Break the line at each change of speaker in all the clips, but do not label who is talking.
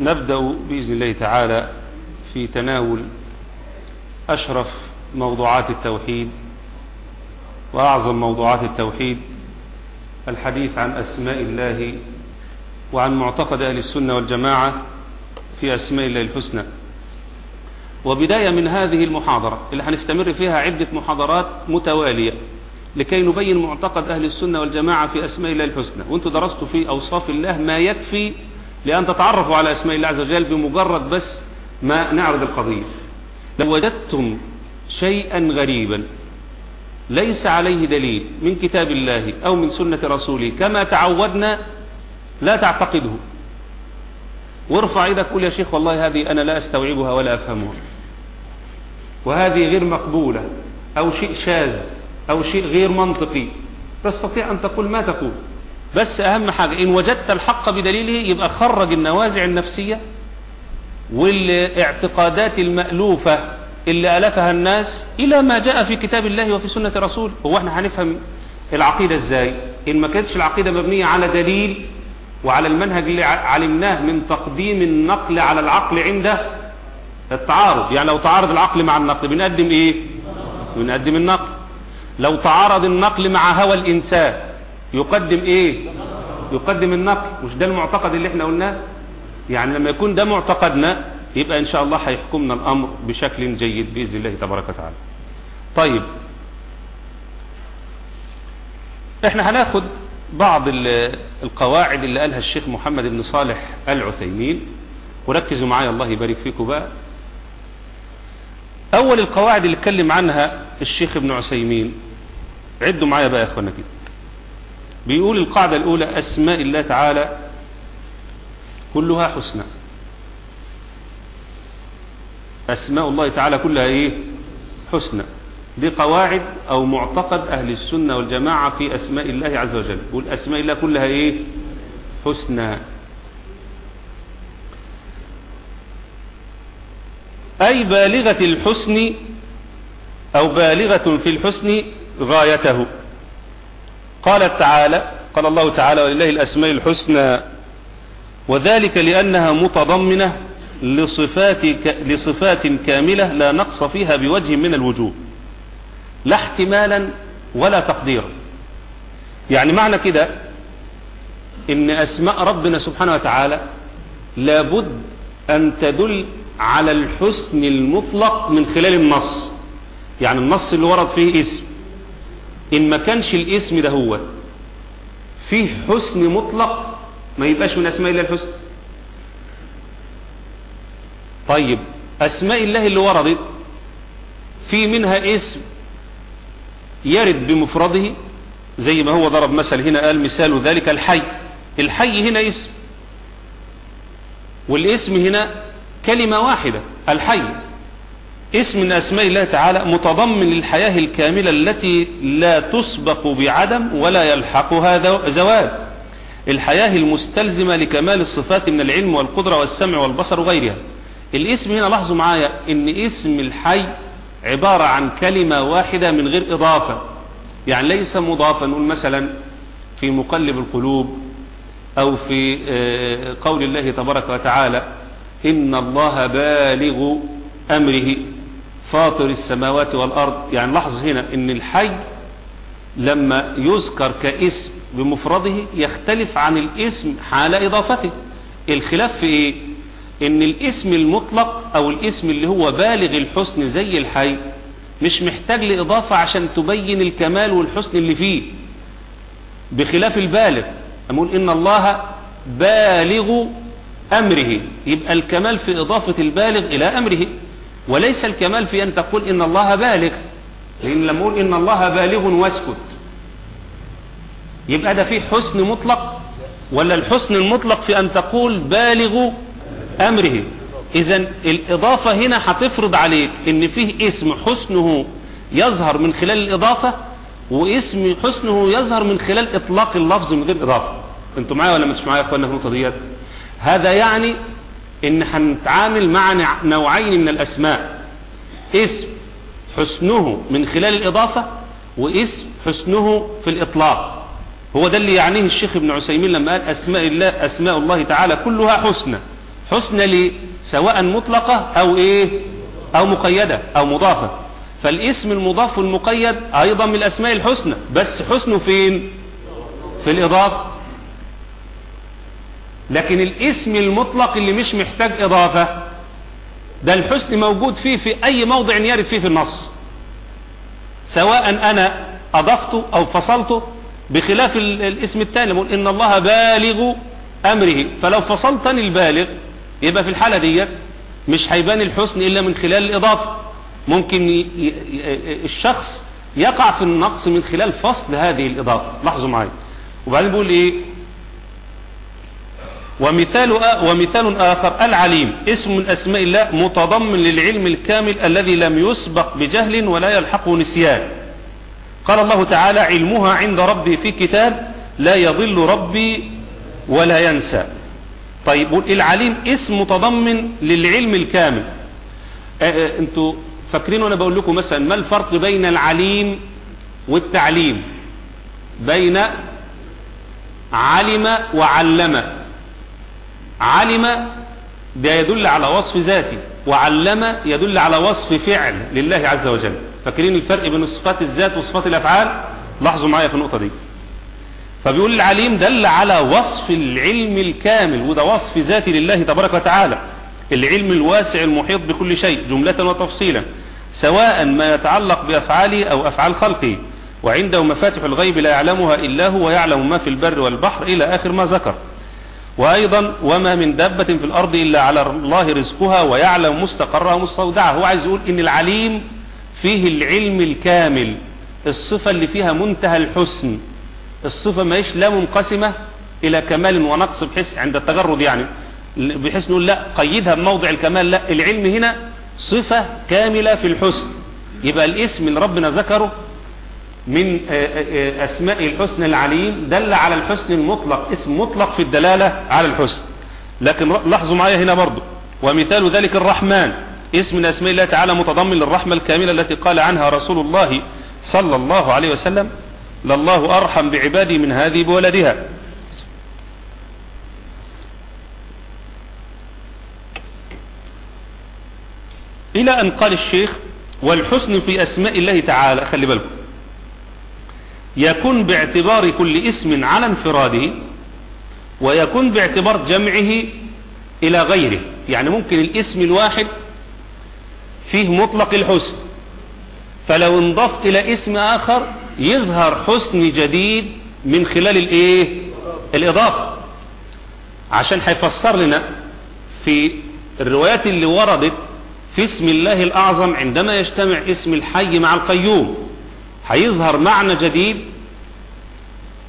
نبدأ بإذن الله تعالى في تناول أشرف موضوعات التوحيد وأعظم موضوعات التوحيد الحديث عن أسماء الله وعن معتقد أهل السنة والجماعة في أسماء الله الحسنى. وبداية من هذه المحاضرة اللي هنستمر فيها عدة محاضرات متوالية لكي نبين معتقد أهل السنة والجماعة في أسماء الله الحسنى. وأنتم درستوا في أوصاف الله ما يكفي لأن تتعرفوا على أسماء الله عز وجل بمجرد بس ما نعرض القضية. لو وجدتم شيئا غريبا ليس عليه دليل من كتاب الله أو من سنة رسوله كما تعودنا لا تعتقده. وارفع إيدك قول يا شيخ والله هذه أنا لا أستوعبها ولا أفهمها. وهذه غير مقبولة أو شيء شاذ أو شيء غير منطقي. تستطيع أن تقول ما تقول. بس أهم حاجة إن وجدت الحق بدليله يبقى خرج النوازع النفسية والاعتقادات المألوفة اللي ألفها الناس إلى ما جاء في كتاب الله وفي سنة رسول هو إحنا هنفهم العقيدة إزاي؟ إن ما كانتش العقيدة مبنية على دليل وعلى المنهج اللي علمناه من تقديم النقل على العقل عند التعارض. يعني لو تعارض العقل مع النقل بنقدم إيه؟ بنقدم النقل. لو تعارض النقل مع هوى الإنسان يقدم إيه؟ يقدم النقل مش ده المعتقد اللي إحنا قلناه؟ يعني لما يكون ده معتقدنا يبقى إن شاء الله هيحكمنا الأمر بشكل جيد بإذن الله تبارك وتعالى. طيب. إحنا هناخد بعض القواعد اللي قالها الشيخ محمد بن صالح العثيمين. وركزوا معايا الله يبارك فيكم بقى. أول القواعد اللي اتكلم عنها الشيخ ابن عثيمين. عدوا معايا بقى يا اخوانا كده. بيقول القاعدة الأولى أسماء الله تعالى كلها حسنى. أسماء الله تعالى كلها إيه؟ حسنى. دي قواعد أو معتقد أهل السنة والجماعة في أسماء الله عز وجل. يقول أسماء الله كلها إيه؟ حسنى. أي بالغة الحسن أو بالغة في الحسن غايته. قال تعالى قال الله تعالى ولله الأسماء الحسنى وذلك لأنها متضمنة لصفات, لصفات كاملة لا نقص فيها بوجه من الوجوه لا احتمالا ولا تقديرا. يعني معنى كده إن أسماء ربنا سبحانه وتعالى لابد أن تدل على الحسن المطلق من خلال النص. يعني النص اللي ورد فيه اسم إن ما كانش الاسم ده هو. فيه حسن مطلق ما يبقاش من أسماء الله الحسن طيب أسماء الله اللي وردت في منها اسم يرد بمفرده زي ما هو ضرب مثل هنا قال مثال ذلك الحي. الحي هنا اسم والاسم هنا كلمة واحدة الحي. اسم من أسماء الله تعالى متضمن للحياة الكاملة التي لا تسبق بعدم ولا يلحقها زوال. الحياة المستلزمة لكمال الصفات من العلم والقدرة والسمع والبصر وغيرها. الاسم هنا لاحظوا معايا إن اسم الحي عبارة عن كلمة واحدة من غير إضافة. يعني ليس مضافا نقول مثلا في مقلب القلوب أو في قول الله تبارك وتعالى إن الله بالغ أمره. فاطر السماوات والأرض. يعني لاحظ هنا إن الحي لما يذكر كاسم بمفرده يختلف عن الاسم حال إضافته. الخلاف في إيه؟ إن الاسم المطلق أو الاسم اللي هو بالغ الحسن زي الحي مش محتاج لإضافة عشان تبين الكمال والحسن اللي فيه. بخلاف البالغ أقول إن الله بالغ أمره. يبقى الكمال في إضافة البالغ إلى أمره. وليس الكمال في أن تقول إن الله بالغ لأن لما أقول إن الله بالغ واسكت. يبقى ده فيه حسن مطلق ولا الحسن المطلق في أن تقول بالغ أمره؟ إذا الإضافة هنا هتفرض عليك إن فيه اسم حسنه يظهر من خلال الإضافة واسم حسنه يظهر من خلال إطلاق اللفظ من غير إضافة. أنتوا معايا ولا مش معايا يا أخوانا في النقطة ديت؟ هذا يعني إن هنتعامل مع نوعين من الأسماء. اسم حسنه من خلال الإضافة واسم حسنه في الإطلاق. هو ده اللي يعنيه الشيخ ابن عثيمين لما قال أسماء الله, أسماء الله تعالى كلها حسنى حسنى ليه سواء مطلقة أو إيه؟ أو مقيدة أو مضافة. فالاسم المضاف والمقيد أيضا من الأسماء الحسنى بس حسنه فين؟ في الإضافة. لكن الاسم المطلق اللي مش محتاج إضافة ده الحسن موجود فيه في أي موضع يرد فيه في النص. سواء أنا اضفته أو فصلته بخلاف الاسم الثاني بقول إن الله بالغ أمره. فلو فصلتني البالغ يبقى في الحالة دي مش هيبان الحسن إلا من خلال الإضافة. ممكن الشخص يقع في النقص من خلال فصل هذه الإضافة. لاحظوا معي وبعدين بيقول إيه؟ ومثال ومثال آخر العليم اسم من أسماء الله متضمن للعلم الكامل الذي لم يسبق بجهل ولا يلحقه نسيان. قال الله تعالى علمها عند ربي في كتاب لا يضل ربي ولا ينسى. طيب العليم اسم متضمن للعلم الكامل. أنتوا فاكرين وأنا بقول لكم مثلا ما الفرق بين العليم والتعليم؟ بين علم وعلم علم ده يدل على وصف ذاتي وعلم يدل على وصف فعل لله عز وجل. فاكرين الفرق بين صفات الذات وصفات الأفعال؟ لاحظوا معايا في النقطة دي. فبيقول العليم دل على وصف العلم الكامل وده وصف ذاتي لله تبارك وتعالى. العلم الواسع المحيط بكل شيء جملة وتفصيلا سواء ما يتعلق بأفعاله أو أفعال خلقه وعنده مفاتح الغيب لا يعلمها إلا هو ويعلم ما في البر والبحر إلى آخر ما ذكر. وأيضا وما من دابة في الأرض إلا على الله رزقها ويعلم مستقرها ومستودعها. هو عايز يقول إن العليم فيه العلم الكامل. الصفة اللي فيها منتهى الحسن. الصفة ما هيش لا منقسمة إلى كمال ونقص بحيث عند التجرد يعني. بحيث نقول لا قيدها بموضع الكمال لا العلم هنا صفة كاملة في الحسن. يبقى الاسم اللي ربنا ذكره من أسماء الحسن العليم دل على الحسن المطلق اسم مطلق في الدلالة على الحسن. لكن لاحظوا معايا هنا برضو. ومثال ذلك الرحمن اسم من أسماء الله تعالى متضمن للرحمة الكاملة التي قال عنها رسول الله صلى الله عليه وسلم لله أرحم بعبادي من هذه بولدها. إلى أن قال الشيخ والحسن في أسماء الله تعالى. خلي بالكم. يكون باعتبار كل اسم على انفراده ويكون باعتبار جمعه إلى غيره. يعني ممكن الاسم الواحد فيه مطلق الحسن. فلو انضفت إلى اسم آخر يظهر حسن جديد من خلال الإيه؟ الإضافة. عشان هيفسر لنا في الروايات اللي وردت في اسم الله الأعظم عندما يجتمع اسم الحي مع القيوم. هيظهر معنى جديد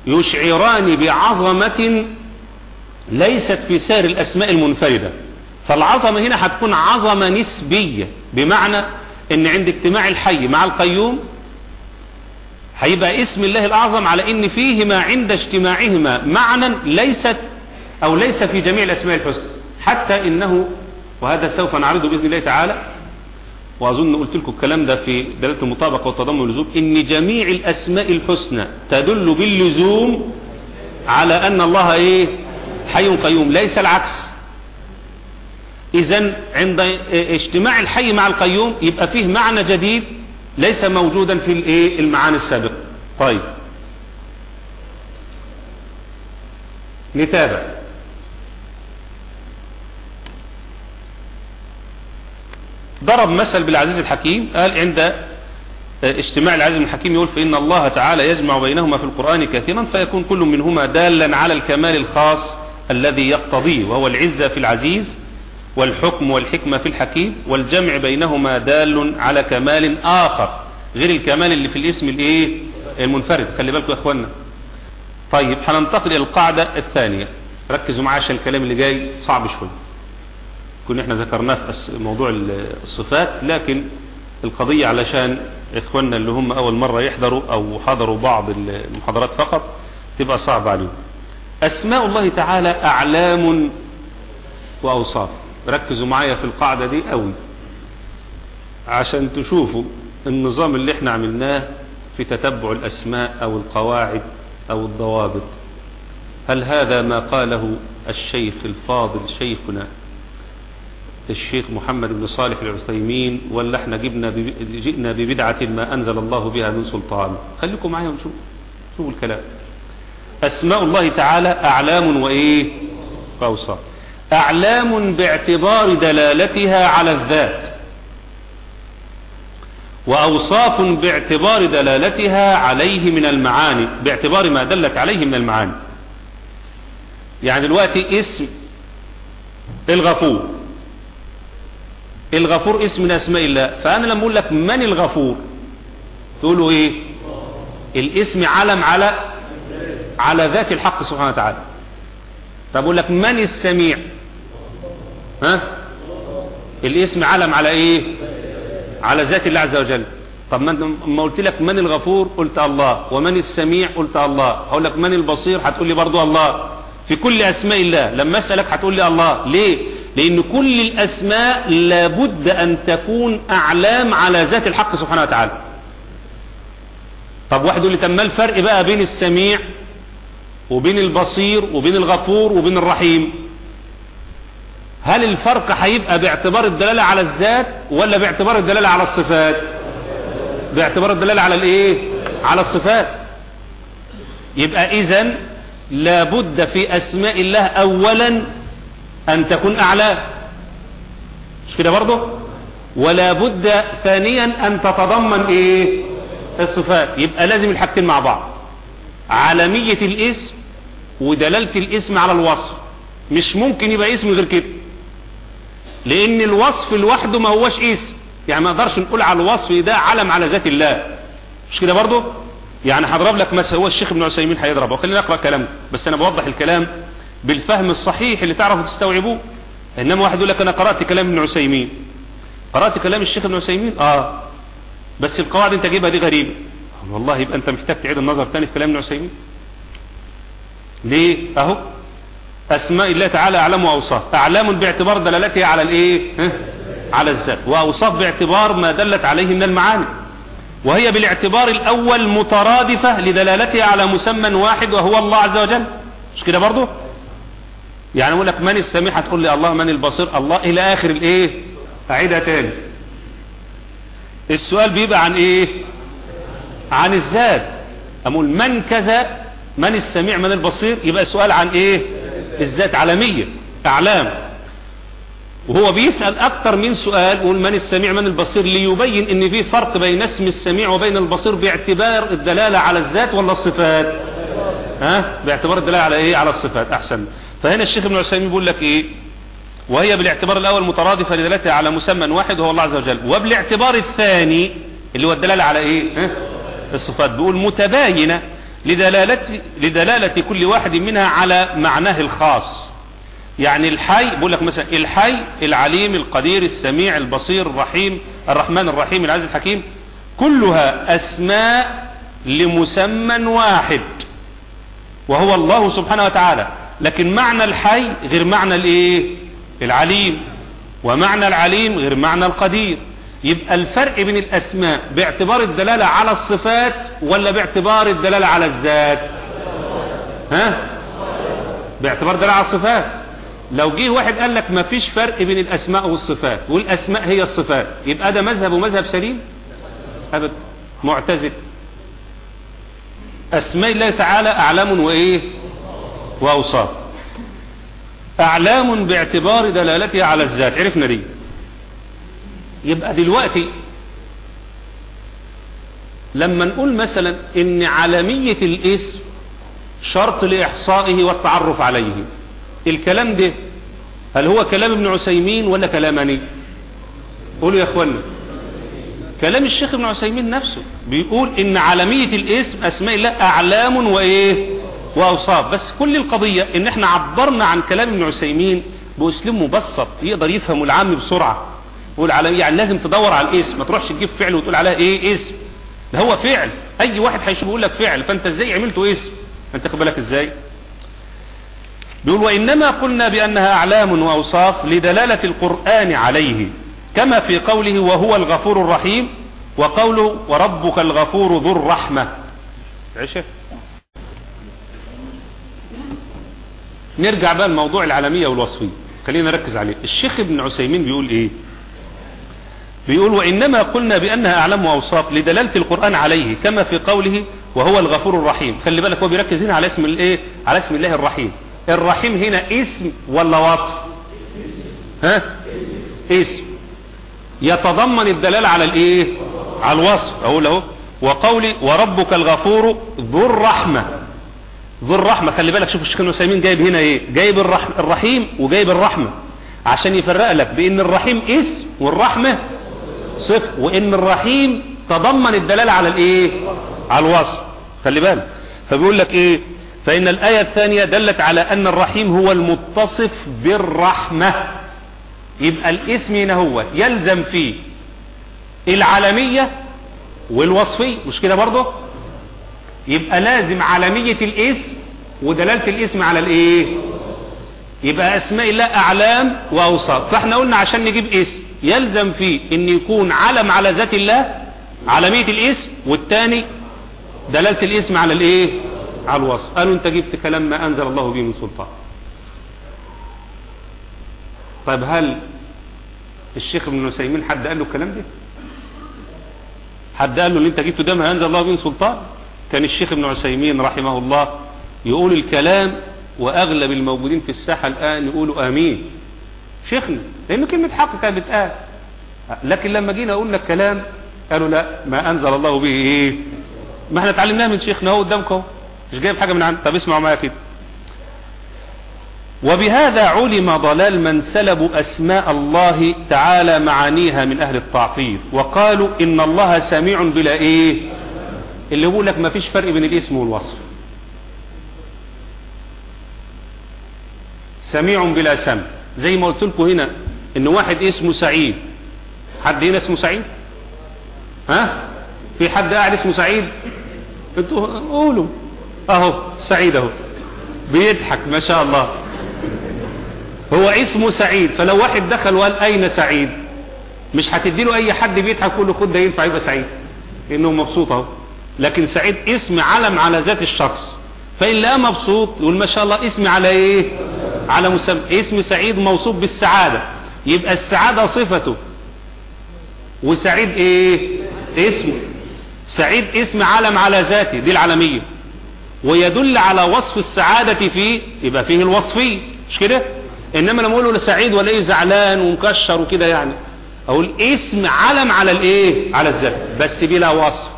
يشعران بعظمة ليست في سائر الأسماء المنفردة. فالعظمة هنا هتكون عظمة نسبية بمعنى إن عند اجتماع الحي مع القيوم هيبقى اسم الله الأعظم على إن فيهما عند اجتماعهما معنى ليست أو ليس في جميع الأسماء الحسنى حتى إنه وهذا سوف نعرضه بإذن الله تعالى وأظن قلت لكم الكلام ده في دلالة المطابقة والتضمن واللزوم إن جميع الأسماء الحسنى تدل باللزوم على أن الله إيه؟ حي قيوم ليس العكس. إذا عند اجتماع الحي مع القيوم يبقى فيه معنى جديد ليس موجودا في الايه المعاني السابقة. طيب. نتابع. ضرب مثل بالعزيز الحكيم قال عند اجتماع العزيز الحكيم يقول فإن الله تعالى يجمع بينهما في القرآن كثيرا فيكون كل منهما دالا على الكمال الخاص الذي يقتضيه وهو العزة في العزيز والحكم والحكمة في الحكيم والجمع بينهما دال على كمال آخر غير الكمال اللي في الاسم الإيه؟ المنفرد. خلي بالكم يا اخوانا طيب هننتقل إلى القاعدة الثانية. ركزوا معايا عشان الكلام اللي جاي صعب شوي كنا إحنا ذكرناه في موضوع الصفات لكن القضية علشان إخواننا اللي هم أول مرة يحضروا أو حضروا بعض المحاضرات فقط تبقى صعب عليهم. أسماء الله تعالى أعلام وأوصاف. ركزوا معايا في القاعدة دي قوي. عشان تشوفوا النظام اللي إحنا عملناه في تتبع الأسماء أو القواعد أو الضوابط. هل هذا ما قاله الشيخ الفاضل شيخنا الشيخ محمد بن صالح العثيمين ولا إحنا جبنا. جئنا ببدعة ما أنزل الله بها من سلطان. خليكم معايا ونشوف شوفوا الكلام. أسماء الله تعالى أعلام وإيه؟ وأوصاف أعلام باعتبار دلالتها على الذات. وأوصاف باعتبار دلالتها عليه من المعاني. باعتبار ما دلت عليه من المعاني. يعني دلوقتي اسم الغفور. الغفور اسم من أسماء الله. فأنا لما أقول لك من الغفور. تقولوا إيه؟ الاسم علم على على ذات الحق سبحانه وتعالى. طب أقول لك من السميع؟ ها؟ الاسم علم على إيه؟ على ذات الله عز وجل. طب ما قلت لك من الغفور؟ قلت الله. ومن السميع؟ قلت الله. هقول لك من البصير؟ هتقول لي برضو الله. في كل أسماء الله. لما أسألك هتقول لي الله. ليه؟ لأن كل الأسماء لابد أن تكون أعلام على ذات الحق سبحانه وتعالى. طب واحد يقول لي طب الفرق بقى بين السميع وبين البصير وبين الغفور وبين الرحيم؟ هل الفرق هيبقى باعتبار الدلالة على الذات ولا باعتبار الدلالة على الصفات؟ باعتبار الدلالة على الإيه؟ على الصفات. يبقى اذا لابد في أسماء الله اولا أن تكون أعلى. مش كده برضه؟ ولا بد ثانيا أن تتضمن إيه؟ الصفات. يبقى لازم الحاجتين مع بعض. عالمية الاسم ودلالة الاسم على الوصف. مش ممكن يبقى اسم غير كده. لأن الوصف لوحده ما هوش اسم. يعني ما نقدرش نقول على الوصف ده علم على ذات الله. مش كده برضه؟ يعني هضرب لك مثلا هو الشيخ ابن عثيمين هيضربه وخلينا نقرأ كلامه. بس أنا بوضح الكلام بالفهم الصحيح اللي تعرفوا تستوعبوه إنما واحد يقول لك أنا قرأت كلام ابن عثيمين. قرأت كلام الشيخ ابن عثيمين؟ آه. بس القواعد أنت جايبها دي غريبة. والله يبقى أنت محتاج تعيد النظر تاني في كلام ابن عثيمين. ليه؟ أهو. أسماء الله تعالى اعلام وأوصاف. أعلام باعتبار دلالتها على الإيه؟ على الذات. وأوصاف باعتبار ما دلت عليه من المعاني. وهي بالاعتبار الأول مترادفة لدلالتها على مسمى واحد وهو الله عز وجل. مش كده برضو؟ يعني أقول لك من السميع هتقول لي الله من البصير؟ الله. إلى آخر الإيه؟ اعيدها تاني. السؤال بيبقى عن إيه؟ عن الذات. أقول من كذا من السميع من البصير؟ يبقى السؤال عن إيه؟ الذات عالمية أعلام. وهو بيسأل أكتر من سؤال يقول من السميع من البصير؟ ليبين إن في فرق بين اسم السميع وبين البصير باعتبار الدلالة على الذات ولا الصفات؟ ها؟ باعتبار الدلالة على إيه؟ على الصفات. أحسن. فهنا الشيخ ابن عثيمين بيقول لك إيه؟ وهي بالاعتبار الأول مترادفة لدلالتها على مسمى واحد وهو الله عز وجل. وبالاعتبار الثاني اللي هو الدلالة على إيه؟ الصفات. بيقول متباينة لدلالة, لدلالة كل واحد منها على معناه الخاص. يعني الحي بقول لك مثلا الحي العليم القدير السميع البصير الرحيم الرحمن الرحيم العزيز الحكيم. كلها أسماء لمسمى واحد. وهو الله سبحانه وتعالى. لكن معنى الحي غير معنى الايه؟ العليم. ومعنى العليم غير معنى القدير. يبقى الفرق بين الأسماء باعتبار الدلالة على الصفات ولا باعتبار الدلالة على الذات؟ ها؟ باعتبار الدلالة على الصفات. لو جه واحد قال لك ما فيش فرق بين الأسماء والصفات والأسماء هي الصفات يبقى ده مذهب ومذهب سليم؟ معتزل. أسماء الله تعالى أعلام وإيه؟ وأوصاف. أعلام باعتبار دلالتها على الذات. عرفنا دي. يبقى دلوقتي لما نقول مثلا إن عالمية الاسم شرط لإحصائه والتعرف عليه. الكلام ده هل هو كلام ابن عثيمين ولا كلامني قولوا يا اخوانا كلام الشيخ ابن عثيمين نفسه بيقول إن عالمية الاسم أسماء الله أعلام وإيه؟ وأوصاف. بس كل القضية إن إحنا عبرنا عن كلام ابن عثيمين باسلوب مبسط يقدر يفهمه العام بسرعة. يقول على يعني لازم تدور على الاسم ما تروحش تجيب فعل وتقول عليها إيه؟ اسم. ده هو فعل. أي واحد هيشوف يقول لك فعل. فأنت إزاي عملته اسم؟ أنت خد بالك إزاي؟ بيقول وإنما قلنا بأنها أعلام وأوصاف لدلالة القرآن عليه كما في قوله وهو الغفور الرحيم وقوله وربك الغفور ذو الرحمة. عشة نرجع بقى لموضوع العالمية والوصفية. خلينا نركز عليه. الشيخ ابن عثيمين بيقول إيه؟ بيقول وإنما قلنا بأنها أعلام وأوصاف لدلالة القرآن عليه كما في قوله وهو الغفور الرحيم. خلي بالك هو بيركز هنا على اسم الايه على اسم الله الرحيم. الرحيم هنا اسم ولا وصف؟ ها؟ اسم. يتضمن الدلالة على الايه على الوصف. أقول أهو. وقولي وربك الغفور ذو الرحمة. ذو الرحمة خلي بالك شوف الشيخ النسيمين جايب هنا إيه؟ جايب الرحم الرحيم وجايب الرحمة. عشان يفرق لك بإن الرحيم إسم والرحمة صفر وإن الرحيم تضمن الدلالة على الإيه؟ على الوصف. خلي بالك. فبيقول لك إيه؟ فإن الآية الثانية دلت على أن الرحيم هو المتصف بالرحمة. يبقى الإسم هنا هو يلزم فيه العالمية والوصفية. مش كده برضه؟ يبقى لازم عالمية الاسم ودلالة الاسم على الايه؟ يبقى أسماء الله أعلام وأوصاف. فإحنا قلنا عشان نجيب اسم يلزم فيه إن يكون علم على ذات الله عالمية الاسم والتاني دلالة الاسم على الايه؟ على الوصف. قالوا انت جبت كلام ما أنزل الله به من سلطان. طيب هل الشيخ ابن نسيمين حد قال له الكلام ده؟ حد قال له اللي انت جبته ده ما أنزل الله به من سلطان؟ كان الشيخ ابن عثيمين رحمه الله يقول الكلام وأغلب الموجودين في الساحة الآن يقولوا آمين. شيخنا لأن كلمة حق كانت بتقال لكن لما جينا قلنا الكلام قالوا لا ما أنزل الله به. إيه ما إحنا اتعلمناها من شيخنا اهو قدامكم. مش جايب حاجة من عند طب اسمعوا معايا كده. وبهذا علم ضلال من سلبوا أسماء الله تعالى معانيها من أهل التعطيل وقالوا إن الله سميع بلا إيه؟ اللي يقول لك ما فيش فرق بين الاسم والوصف. سميع بلا سمع. زي ما قلت لكم هنا إن واحد اسمه سعيد. حد هنا اسمه سعيد؟ ها؟ في حد قاعد اسمه سعيد؟ أنتوا قولوا. أهو سعيد أهو. بيضحك ما شاء الله. هو اسمه سعيد. فلو واحد دخل وقال أين سعيد؟ مش هتدي له أي حد بيضحك يقول له خد ده ينفع يبقى سعيد. لأنه مبسوط أهو. لكن سعيد اسم علم على ذات الشخص. فإن لقاه مبسوط يقول ما شاء الله اسم على إيه؟ على مسمى اسم سعيد موصوف بالسعادة. يبقى السعادة صفته. وسعيد إيه؟ اسمه. سعيد اسم علم على ذاته دي العالمية. ويدل على وصف السعادة فيه يبقى فيه الوصفية. مش كده؟ إنما لما أقول له سعيد ولا إيه؟ زعلان ومكشر وكده يعني. أقول اسم علم على الإيه؟ على الذات. بس بلا وصف.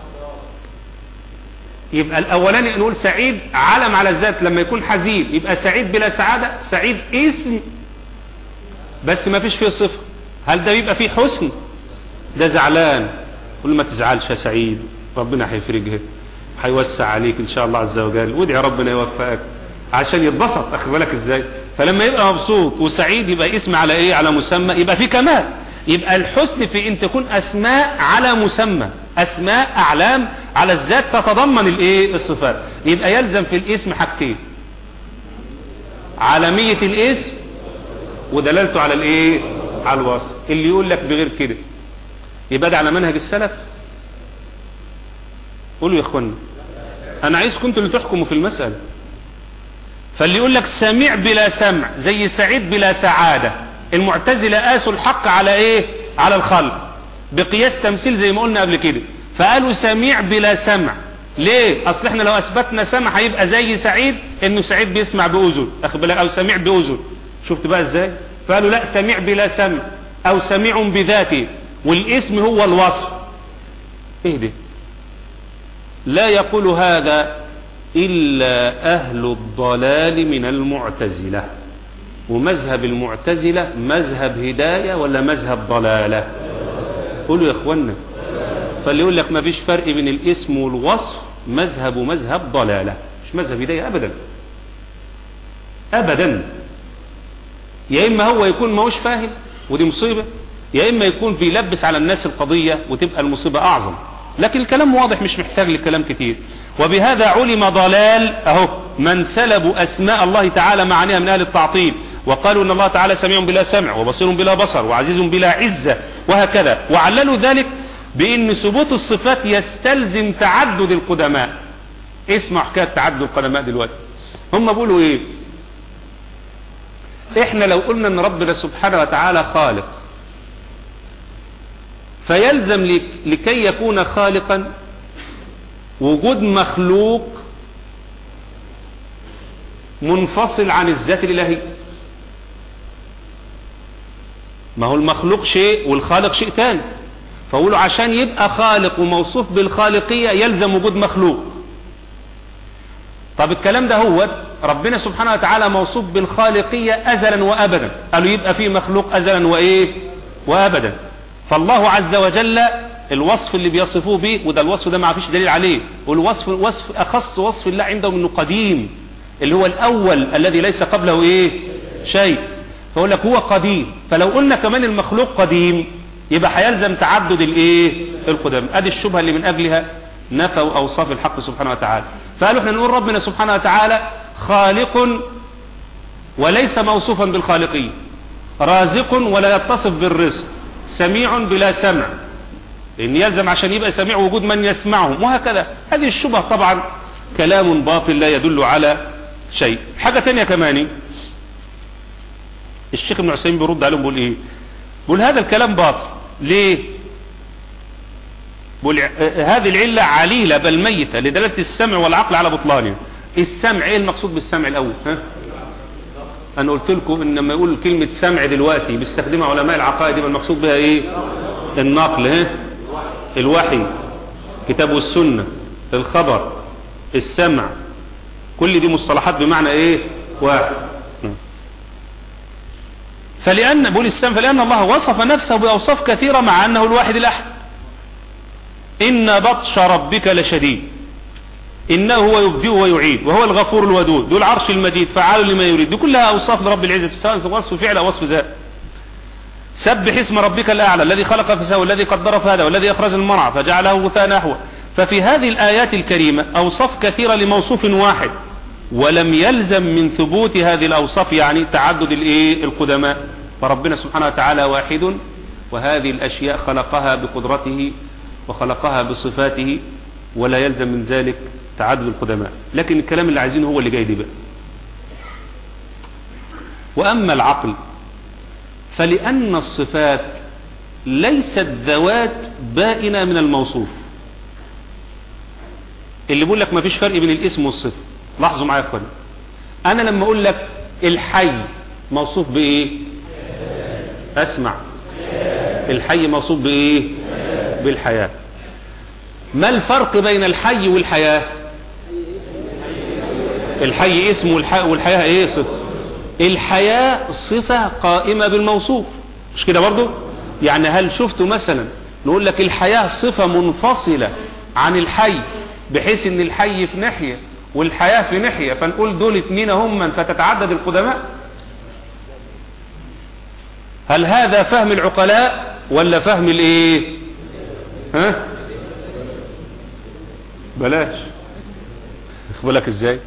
يبقى الأولاني نقول سعيد علم على الذات لما يكون حزين يبقى سعيد بلا سعادة سعيد اسم بس ما فيش فيه صفة. هل ده بيبقى فيه حسن؟ ده زعلان. قول ما تزعلش يا سعيد ربنا هيفرجها هيوسع عليك إن شاء الله عز وجل. وادعي ربنا يوفقك عشان يتبسط اخد بالك إزاي؟ فلما يبقى مبسوط وسعيد يبقى اسم على إيه؟ على مسمى يبقى في كمال. يبقى الحسن في إن تكون أسماء على مسمى. أسماء أعلام على الذات تتضمن الإيه؟ الصفات. يبقى يلزم في الاسم حاجتين. عالمية الاسم ودلالته على الإيه؟ على الوصف. اللي يقول لك بغير كده. يبقى ده على منهج السلف. قولوا يا اخوانا أنا عايزكم أنتوا اللي تحكموا في المسألة. فاللي يقول لك سميع بلا سمع زي سعيد بلا سعادة. المعتزلة قاسوا الحق على إيه؟ على الخلق. بقياس تمثيل زي ما قلنا قبل كده. فقالوا سميع بلا سمع. ليه؟ أصل إحنا لو أثبتنا سمع هيبقى زي سعيد إنه سعيد بيسمع بأذن. اخد بالك أو سميع بأذن. شفت بقى إزاي؟ فقالوا لا سميع بلا سمع. أو سميع بذاته. والاسم هو الوصف. إيه ده؟ لا يقول هذا إلا أهل الضلال من المعتزلة. ومذهب المعتزلة مذهب هداية ولا مذهب ضلالة؟ قولوا يا اخوانا فاللي يقول لك ما فيش فرق بين الاسم والوصف مذهب ومذهب ضلالة. مش مذهب هداية أبدا. أبدا. يا إما هو يكون ماهوش فاهم ودي مصيبة يا إما يكون بيلبس على الناس القضية وتبقى المصيبة أعظم. لكن الكلام واضح مش محتاج لكلام كتير. وبهذا علم ضلال أهو من سلبوا أسماء الله تعالى معانيها من أهل التعطيل. وقالوا إن الله تعالى سميع بلا سمع وبصير بلا بصر وعزيز بلا عزة وهكذا. وعللوا ذلك بإن ثبوت الصفات يستلزم تعدد القدماء. اسمع حكاية تعدد القدماء دلوقتي. هم بيقولوا إيه؟ إحنا لو قلنا إن ربنا سبحانه وتعالى خالق فيلزم لك لكي يكون خالقا وجود مخلوق منفصل عن الذات الإلهية. ما هو المخلوق شيء والخالق شيء تاني. فقولوا عشان يبقى خالق وموصوف بالخالقية يلزم وجود مخلوق. طب الكلام ده هو ربنا سبحانه وتعالى موصوف بالخالقية أزلا وأبدا. قالوا يبقى فيه مخلوق أزلا وإيه؟ وأبدا. فالله عز وجل الوصف اللي بيصفوه به وده الوصف ده ما فيش دليل عليه. والوصف وصف أخص وصف الله عندهم إنه قديم اللي هو الأول الذي ليس قبله إيه؟ شيء. فأقول لك هو قديم فلو قلنا كمان المخلوق قديم يبقى هيلزم تعدد الإيه؟ القدم. أدي الشبهة اللي من أجلها نفوا أوصاف الحق سبحانه وتعالى. فقالوا إحنا نقول ربنا سبحانه وتعالى خالق وليس موصوفا بالخالقية رازق ولا يتصف بالرزق. سميع بلا سمع. لأن يلزم عشان يبقى سميع وجود من يسمعه. وهكذا. هذه الشبهة طبعا كلام باطل لا يدل على شيء. حاجة تانية كمان. الشيخ ابن عثيمين بيرد عليهم بيقول إيه؟ بيقول هذا الكلام باطل. ليه؟ بيقول هذه العلة عليلة بل ميتة لدلالة السمع والعقل على بطلانه السمع إيه المقصود بالسمع الأول؟ ها؟ أنا قلت لكم إن لما يقول كلمة سمع دلوقتي بيستخدمها علماء العقائد يبقى المقصود بها إيه؟ النقل ها؟ الوحي كتاب والسنة الخبر السمع. كل دي مصطلحات بمعنى إيه؟ واحد. فلأن بقول السلام فلأن الله وصف نفسه بأوصاف كثيرة مع أنه الواحد الأحد. إن بطش ربك لشديد. إنه هو يبدئ ويعيد وهو الغفور الودود. ذو العرش المجيد فعال لما يريد. دي كلها أوصاف لرب العزة. سواء وصف فعل أو وصف ذات. سبح اسم ربك الأعلى الذي خلق فسوى الذي قدر فهذا والذي أخرج المرعى فجعله غثاء نحوه. ففي هذه الآيات الكريمة أوصاف كثيرة لموصوف واحد. ولم يلزم من ثبوت هذه الأوصاف يعني تعدد الإيه؟ القدماء. فربنا سبحانه وتعالى واحد وهذه الأشياء خلقها بقدرته وخلقها بصفاته ولا يلزم من ذلك تعدد القدماء. لكن الكلام اللي عايزينه هو اللي جاي دي بقى. وأما العقل فلأن الصفات ليست ذوات بائنة من الموصوف. اللي بيقول لك ما فيش فرق بين الاسم والصفة. لاحظوا معايا يا أنا لما أقول لك الحي موصوف بإيه؟ أسمع. الحي موصوف بإيه؟ بالحياة. ما الفرق بين الحي والحياة؟ الحي اسم والحياة إيه صفة الحياة صفة قائمة بالموصوف. مش كده برضو؟ يعني هل شفتوا مثلا نقول لك الحياة صفة منفصلة عن الحي بحيث إن الحي في ناحية والحياة في ناحية فنقول دول اتنين هم فتتعدد القدماء. هل هذا فهم العقلاء ولا فهم الإيه؟ ها؟ بلاش. بالك إزاي؟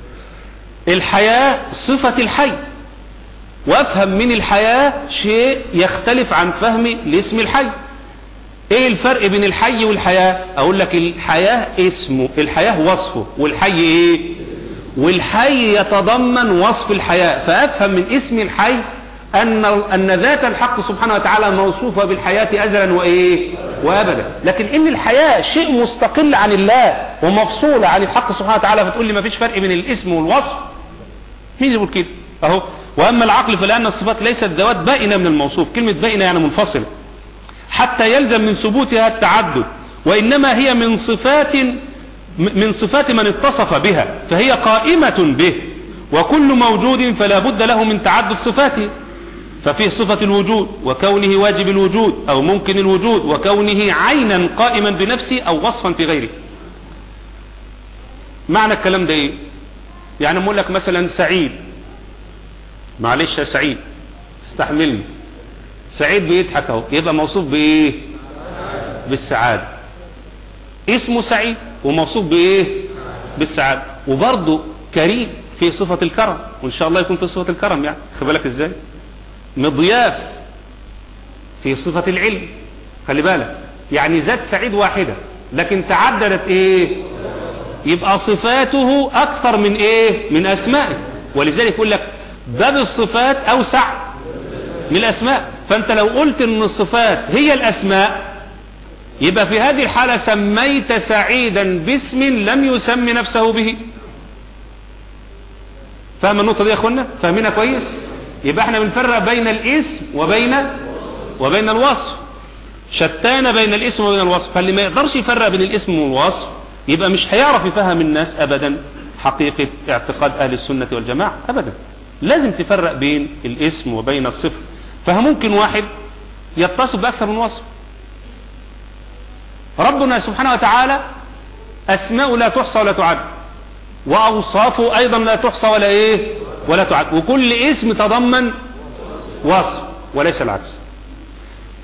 الحياة صفة الحي. وأفهم من الحياة شيء يختلف عن فهمي لاسم الحي. إيه الفرق بين الحي والحياة؟ أقول لك الحياة اسمه الحياة وصفه. والحي إيه؟ والحي يتضمن وصف الحياة. فافهم من اسم الحي أن أن ذات الحق سبحانه وتعالى موصوفة بالحياة ازلا وإيه؟ وابدا. لكن إن الحياة شيء مستقل عن الله ومفصولة عن الحق سبحانه وتعالى فتقول لي ما فيش فرق بين الاسم والوصف؟ مين اللي يقول كده؟ أهو. وأما العقل فلأن الصفات ليست ذوات بائنة من الموصوف. كلمة بائنة يعني منفصلة. حتى يلزم من ثبوتها التعدد وإنما هي من صفات من صفات من اتصف بها فهي قائمة به وكل موجود فلا بد له من تعدد صفاته. ففيه صفة الوجود وكونه واجب الوجود أو ممكن الوجود وكونه عينا قائما بنفسه أو وصفا في غيره. معنى الكلام ده إيه؟ يعني نقول لك مثلا سعيد. معلش يا سعيد استحملني. سعيد بيضحك أهو. يبقى موصوف بإيه؟ بالسعادة. اسمه سعيد وموصوف بإيه؟ بالسعادة. وبرضه كريم في صفة الكرم. وإن شاء الله يكون في صفة الكرم يعني. خلي بالك إزاي؟ مضياف في صفة العلم. خلي بالك. يعني ذات سعيد واحدة لكن تعددت إيه؟ يبقى صفاته أكثر من إيه؟ من أسمائه. ولذلك يقول لك باب الصفات أوسع من الأسماء. فأنت لو قلت أن الصفات هي الأسماء يبقى في هذه الحالة سميت سعيدا باسم لم يسمي نفسه به. فاهم النقطة دي يا أخوانا فاهمينها كويس؟ يبقى إحنا بنفرق بين الاسم وبين وبين الوصف. شتان بين الاسم وبين الوصف. فاللي ما يقدرش يفرق بين الاسم والوصف يبقى مش هيعرف يفهم الناس أبدا حقيقة اعتقاد أهل السنة والجماعة أبدا. لازم تفرق بين الاسم وبين الصفر فممكن واحد يتصف بأكثر من وصف. ربنا سبحانه وتعالى أسماء لا تحصى ولا تعد وأوصافه أيضا لا تحصى ولا إيه ولا تعد وكل اسم تضمن وصف وليس العكس.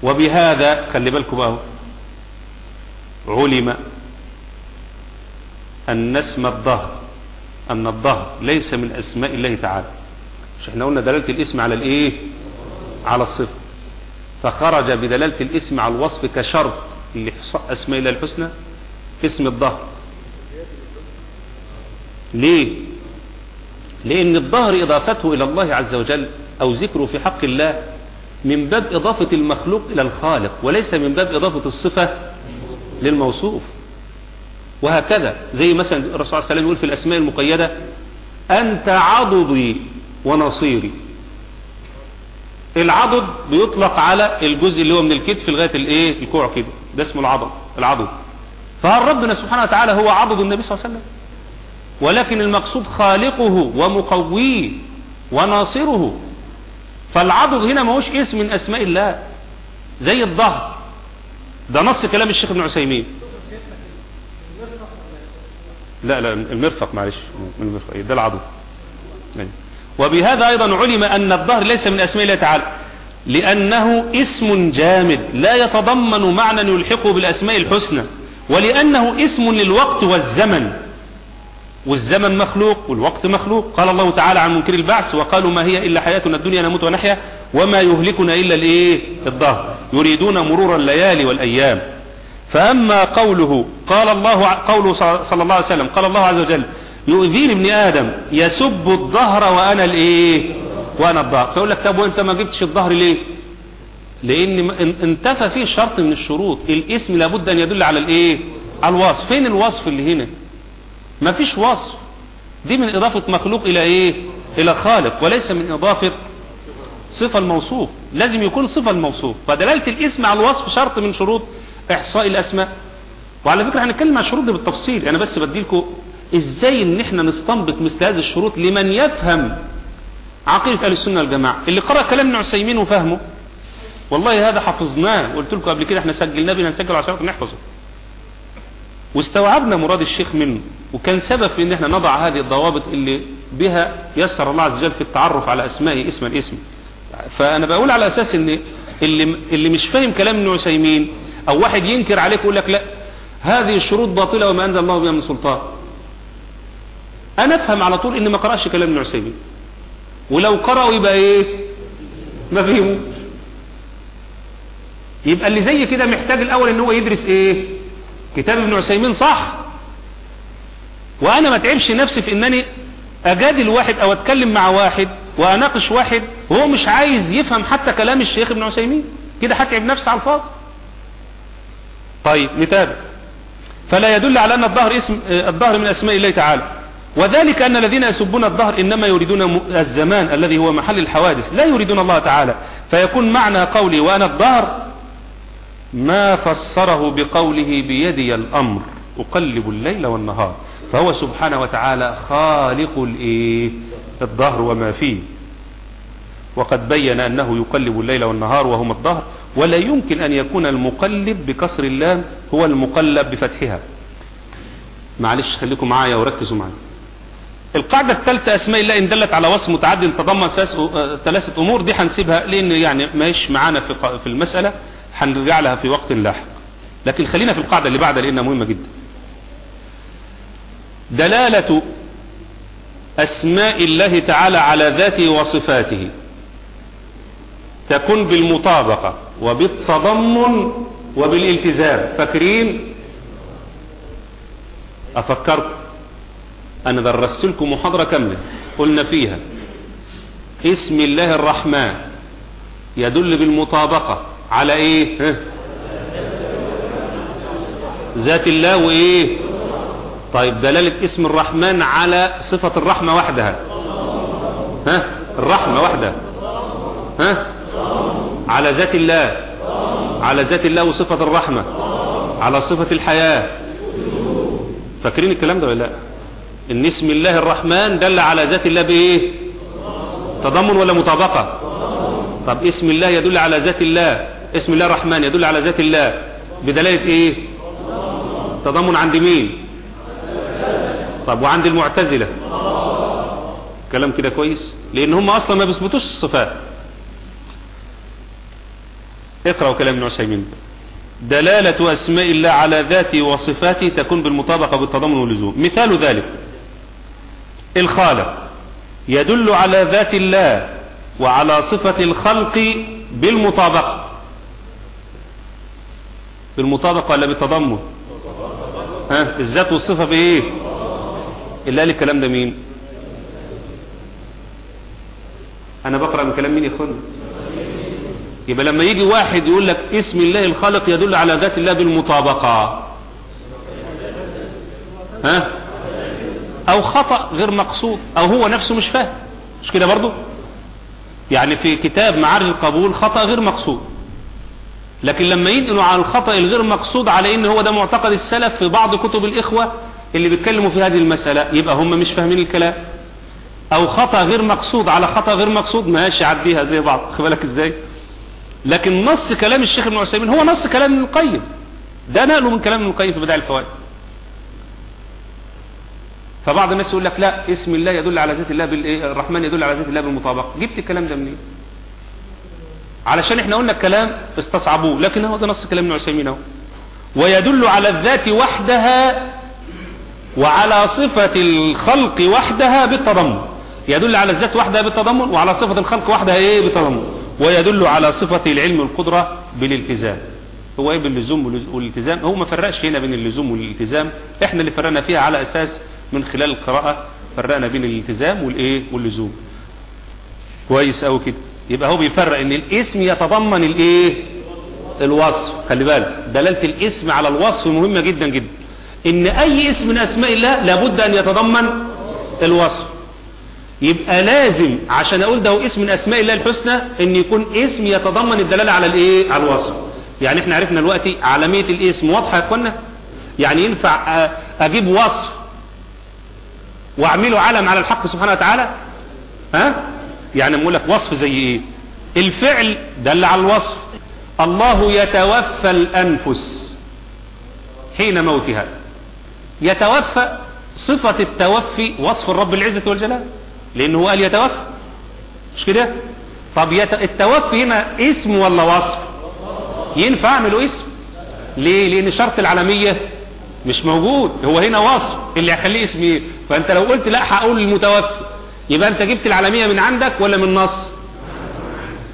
وبهذا خلي بالكم بقى علم أن اسم الظهر أن الظهر ليس من أسماء الله تعالى. مش إحنا قلنا دلالة الاسم على الإيه؟ على الصفة فخرج بدلالة الاسم على الوصف كشرط أسماء الله الحسنى اسم الظهر. ليه؟ لأن الظهر إضافته إلى الله عز وجل أو ذكره في حق الله من باب إضافة المخلوق إلى الخالق وليس من باب إضافة الصفة للموصوف. وهكذا زي مثلا الرسول صلى الله عليه وسلم يقول في الأسماء المقيدة أنت عضدي ونصيري. العضد بيطلق على الجزء اللي هو من الكتف لغاية الايه؟ الكوع كده. ده اسمه العضد العضد. فهل ربنا سبحانه وتعالى هو عضد النبي صلى الله عليه وسلم؟ ولكن المقصود خالقه ومقويه وناصره. فالعضد هنا ما هوش اسم من أسماء الله. زي الظهر. ده نص كلام الشيخ ابن عثيمين. لا لا المرفق معلش. المرفق. ده العضد. وبهذا أيضا علم أن الظهر ليس من أسماء الله تعالى لأنه اسم جامد لا يتضمن معنى يلحقه بالأسماء الحسنى ولأنه اسم للوقت والزمن. والزمن مخلوق والوقت مخلوق. قال الله تعالى عن منكر البعث وقالوا ما هي إلا حياتنا الدنيا نموت ونحيا وما يهلكنا إلا الإيه؟ الظهر. يريدون مرور الليالي والأيام. فأما قوله قال الله قوله صلى الله عليه وسلم قال الله عز وجل يؤذيني ابن آدم يسب الظهر وأنا الإيه؟ وأنا الظهر فيقول لك طب وأنت ما جبتش الظهر ليه؟ لأن انتفى فيه شرط من الشروط. الاسم لابد أن يدل على الإيه؟ على الوصف. فين الوصف اللي هنا؟ ما فيش وصف. دي من إضافة مخلوق إلى إيه؟ إلى خالق وليس من إضافة صفة الموصوف. لازم يكون صفة الموصوف. فدلالة الاسم على الوصف شرط من شروط إحصاء الأسماء. وعلى فكرة هنتكلم عن الشروط دي بالتفصيل. أنا بس بديلكم إزاي إن إحنا نستنبط مثل هذه الشروط لمن يفهم عقيدة أهل السنة والجماعة؟ اللي قرأ كلام ابن عثيمين وفهمه. والله هذا حفظناه قلت لكم قبل كده إحنا سجلناه بنا نسجل عشرات نحفظه. واستوعبنا مراد الشيخ منه وكان سبب في إن إحنا نضع هذه الضوابط اللي بها يسر الله عز وجل في التعرف على اسمائه اسما اسم فأنا بقول على أساس إن اللي, اللي مش فاهم كلام ابن عثيمين أو واحد ينكر عليك يقول لك لا هذه الشروط باطلة وما أنزل الله بها من سلطان. أنا أفهم على طول ان ما قرأش كلام ابن ولو قرأوا يبقى إيه؟ ما فهموا يبقى اللي زي كده محتاج الأول إن هو يدرس إيه؟ كتاب ابن عثيمين صح؟ وأنا ما تعبش نفسي في إنني أجادل واحد أو أتكلم مع واحد وأناقش واحد وهو مش عايز يفهم حتى كلام الشيخ ابن عثيمين. كده هتعب نفسي على الفاضي. طيب نتابع. فلا يدل على أن الظهر اسم الظهر من أسماء الله تعالى. وذلك أن الذين يسبون الظهر إنما يريدون الزمان الذي هو محل الحوادث. لا يريدون الله تعالى. فيكون معنى قولي وأنا الظهر ما فسره بقوله بيدي الأمر. أقلب الليل والنهار. فهو سبحانه وتعالى خالق الإيه؟ الظهر وما فيه. وقد بين أنه يقلب الليل والنهار وهم الظهر ولا يمكن أن يكون المقلب بكسر اللام هو المقلب بفتحها. معلش خليكم معايا وركزوا معايا. القاعدة الثالثة أسماء الله إن دلت على وصف متعدد تضمن ثلاثة أمور دي هنسيبها لأن يعني ماهيش معانا في في المسألة هنرجع لها في وقت لاحق. لكن خلينا في القاعدة اللي بعدها لأنها مهمة جدا. دلالة أسماء الله تعالى على ذاته وصفاته. تكون بالمطابقة وبالتضمن وبالالتزام. فاكرين؟ أفكركم؟ أنا درست لكم محاضرة كاملة قلنا فيها. اسم الله الرحمن يدل بالمطابقة على إيه؟ ذات الله وإيه؟ طيب دلالة اسم الرحمن على صفة الرحمة وحدها. ها؟ الرحمة وحدها. ها؟ على ذات الله. على ذات الله وصفة الرحمة. على صفة الحياة. فاكرين الكلام ده ولا لا؟ إن اسم الله الرحمن دل على ذات الله بإيه؟ تضمن ولا مطابقة؟ طب اسم الله يدل على ذات الله. اسم الله الرحمن يدل على ذات الله. بدلالة إيه؟ تضمن عند مين؟ طب وعند المعتزلة. كلام كده كويس؟ لأن هم أصلا ما بيثبتوش الصفات. اقرأوا كلام ابن عثيمين. دلالة أسماء الله على ذاته وصفاته تكون بالمطابقة بالتضامن واللزوم. مثال ذلك. الخالق يدل على ذات الله وعلى صفة الخلق بالمطابقة. بالمطابقة ولا بالتضمن؟ ها؟ الذات والصفة بإيه؟ اللي قال الكلام ده مين؟ أنا بقرأ من كلام مين يا اخوانا يبقى لما يجي واحد يقول لك اسم الله الخالق يدل على ذات الله بالمطابقة. ها؟ أو خطأ غير مقصود أو هو نفسه مش فاهم. مش كده برضو؟ يعني في كتاب معارج القبول خطأ غير مقصود. لكن لما ينقلوا على الخطأ الغير مقصود على إن هو ده معتقد السلف في بعض كتب الإخوة اللي بيتكلموا في هذه المسألة يبقى هم مش فاهمين الكلام. أو خطأ غير مقصود على خطأ غير مقصود ماشي عديها زي بعض. بالك إزاي؟ لكن نص كلام الشيخ ابن عثيمين هو نص كلام ابن القيم. ده نقله من كلام ابن القيم في بداية الفوائد. فبعض الناس يقول لك لا اسم الله يدل على ذات الله بالايه الرحمن يدل على ذات الله بالمطابقة. جبت الكلام ده منين؟ علشان إحنا قلنا الكلام استصعبوه لكن هو ده نص كلام ابن عثيمين أهو. ويدل على الذات وحدها وعلى صفة الخلق وحدها بالتضمن. يدل على الذات وحدها بالتضمن وعلى صفة الخلق وحدها إيه؟ بالتضمن. ويدل على صفة العلم والقدرة بالالتزام. هو إيه باللزوم والالتزام؟ هو ما فرقش هنا بين اللزوم والالتزام. إحنا اللي فرقنا فيها على أساس من خلال القراءة فرقنا بين الالتزام والإيه؟ واللزوم. كويس قوي كده. يبقى هو بيفرق إن الاسم يتضمن الإيه؟ الوصف. خلي بالك. دلالة الاسم على الوصف مهمة جدا جدا. إن أي اسم من أسماء الله لابد أن يتضمن الوصف. يبقى لازم عشان أقول ده اسم من أسماء الله الحسنى إن يكون اسم يتضمن الدلالة على الإيه؟ على الوصف. يعني إحنا عرفنا دلوقتي عالمية الاسم واضحة يا إخوانا؟ يعني ينفع أجيب وصف واعمله علم على الحق سبحانه وتعالى؟ ها؟ يعني بقول لك وصف زي إيه؟ الفعل دل على الوصف. الله يتوفى الأنفس حين موتها. يتوفى صفة التوفي وصف الرب العزة والجلال. لأنه قال يتوفى. مش كده؟ طب يت... التوفي هنا اسم ولا وصف؟ ينفع اعمله اسم؟ ليه؟ لأن شرط العالمية مش موجود. هو هنا وصف اللي هيخليه اسم إيه فأنت لو قلت لا هقول المتوفي. يبقى أنت جبت العالمية من عندك ولا من نص؟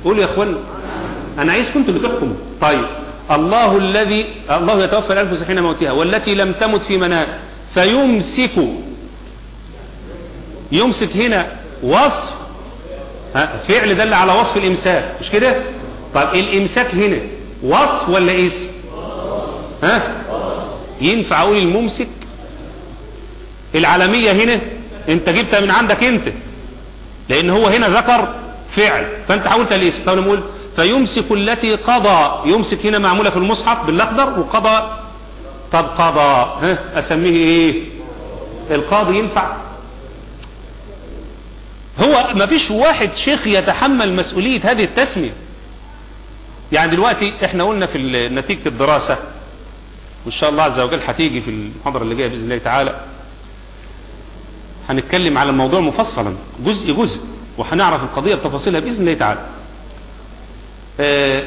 قول يا اخوانا أنا عايزكم أنتوا اللي تحكموا طيب. الله الذي الله يتوفى الأنفس حين موتها والتي لم تمت في منام فيمسك يمسك هنا وصف. فعل دل على وصف الإمساك. مش كده؟ طب الإمساك هنا وصف ولا اسم ها؟ ينفع أقول الممسك؟ العالمية هنا أنت جبتها من عندك أنت لأن هو هنا ذكر فعل. فأنت حاولت الاسم. فانا نقول فيمسك التي قضى. يمسك هنا معمولة في المصحف بالأخضر وقضى. طب قضى. ها أسميه إيه؟ القاضي ينفع. هو ما فيش واحد شيخ يتحمل مسؤولية هذه التسمية. يعني دلوقتي إحنا قلنا في نتيجة الدراسة وإن شاء الله عز وجل هتيجي في المحاضرة اللي جاية بإذن الله تعالى هنتكلم على الموضوع مفصلا جزء جزء وهنعرف القضية بتفاصيلها بإذن الله تعالى. آه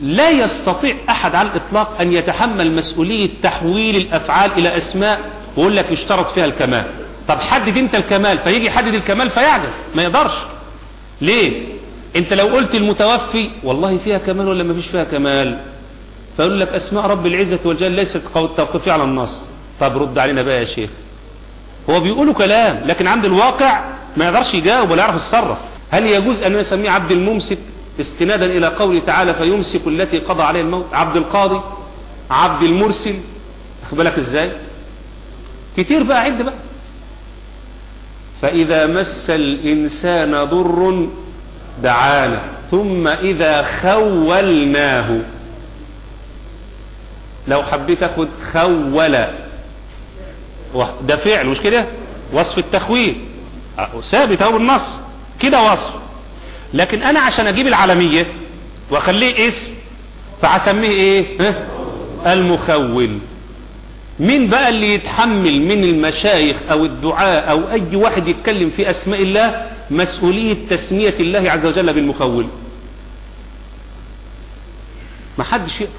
لا يستطيع أحد على الإطلاق أن يتحمل مسؤولية تحويل الأفعال إلى أسماء ويقول لك يشترط فيها الكمال. طب حدد أنت الكمال فيجي يحدد الكمال فيعجز ما يقدرش. ليه؟ أنت لو قلت المتوفي والله فيها كمال ولا ما فيش فيها كمال؟ فيقول لك اسماء رب العزة والجلال ليست توقيفية على النص. طب رد علينا بقى يا شيخ. هو بيقولوا كلام لكن عند الواقع ما يقدرش يجاوب ولا يعرف يتصرف هل يجوز أن نسميه عبد الممسك استنادا إلى قوله تعالى فيمسك التي قضى عليه الموت؟ عبد القاضي؟ عبد المرسل؟ بالك إزاي؟ كتير بقى عد بقى. فإذا مس الإنسان ضر دعانا ثم إذا خولناه. لو حبيت أخد خول. ده فعل مش كده؟ وصف التخويل. ثابت أهو بالنص. كده وصف. لكن أنا عشان أجيب العالمية وأخليه اسم فعسميه إيه؟ ها؟ المخول. مين بقى اللي يتحمل من المشايخ أو الدعاء أو أي واحد يتكلم في أسماء الله مسؤولية تسمية الله عز وجل بالمخول؟ ما حدش يقدر.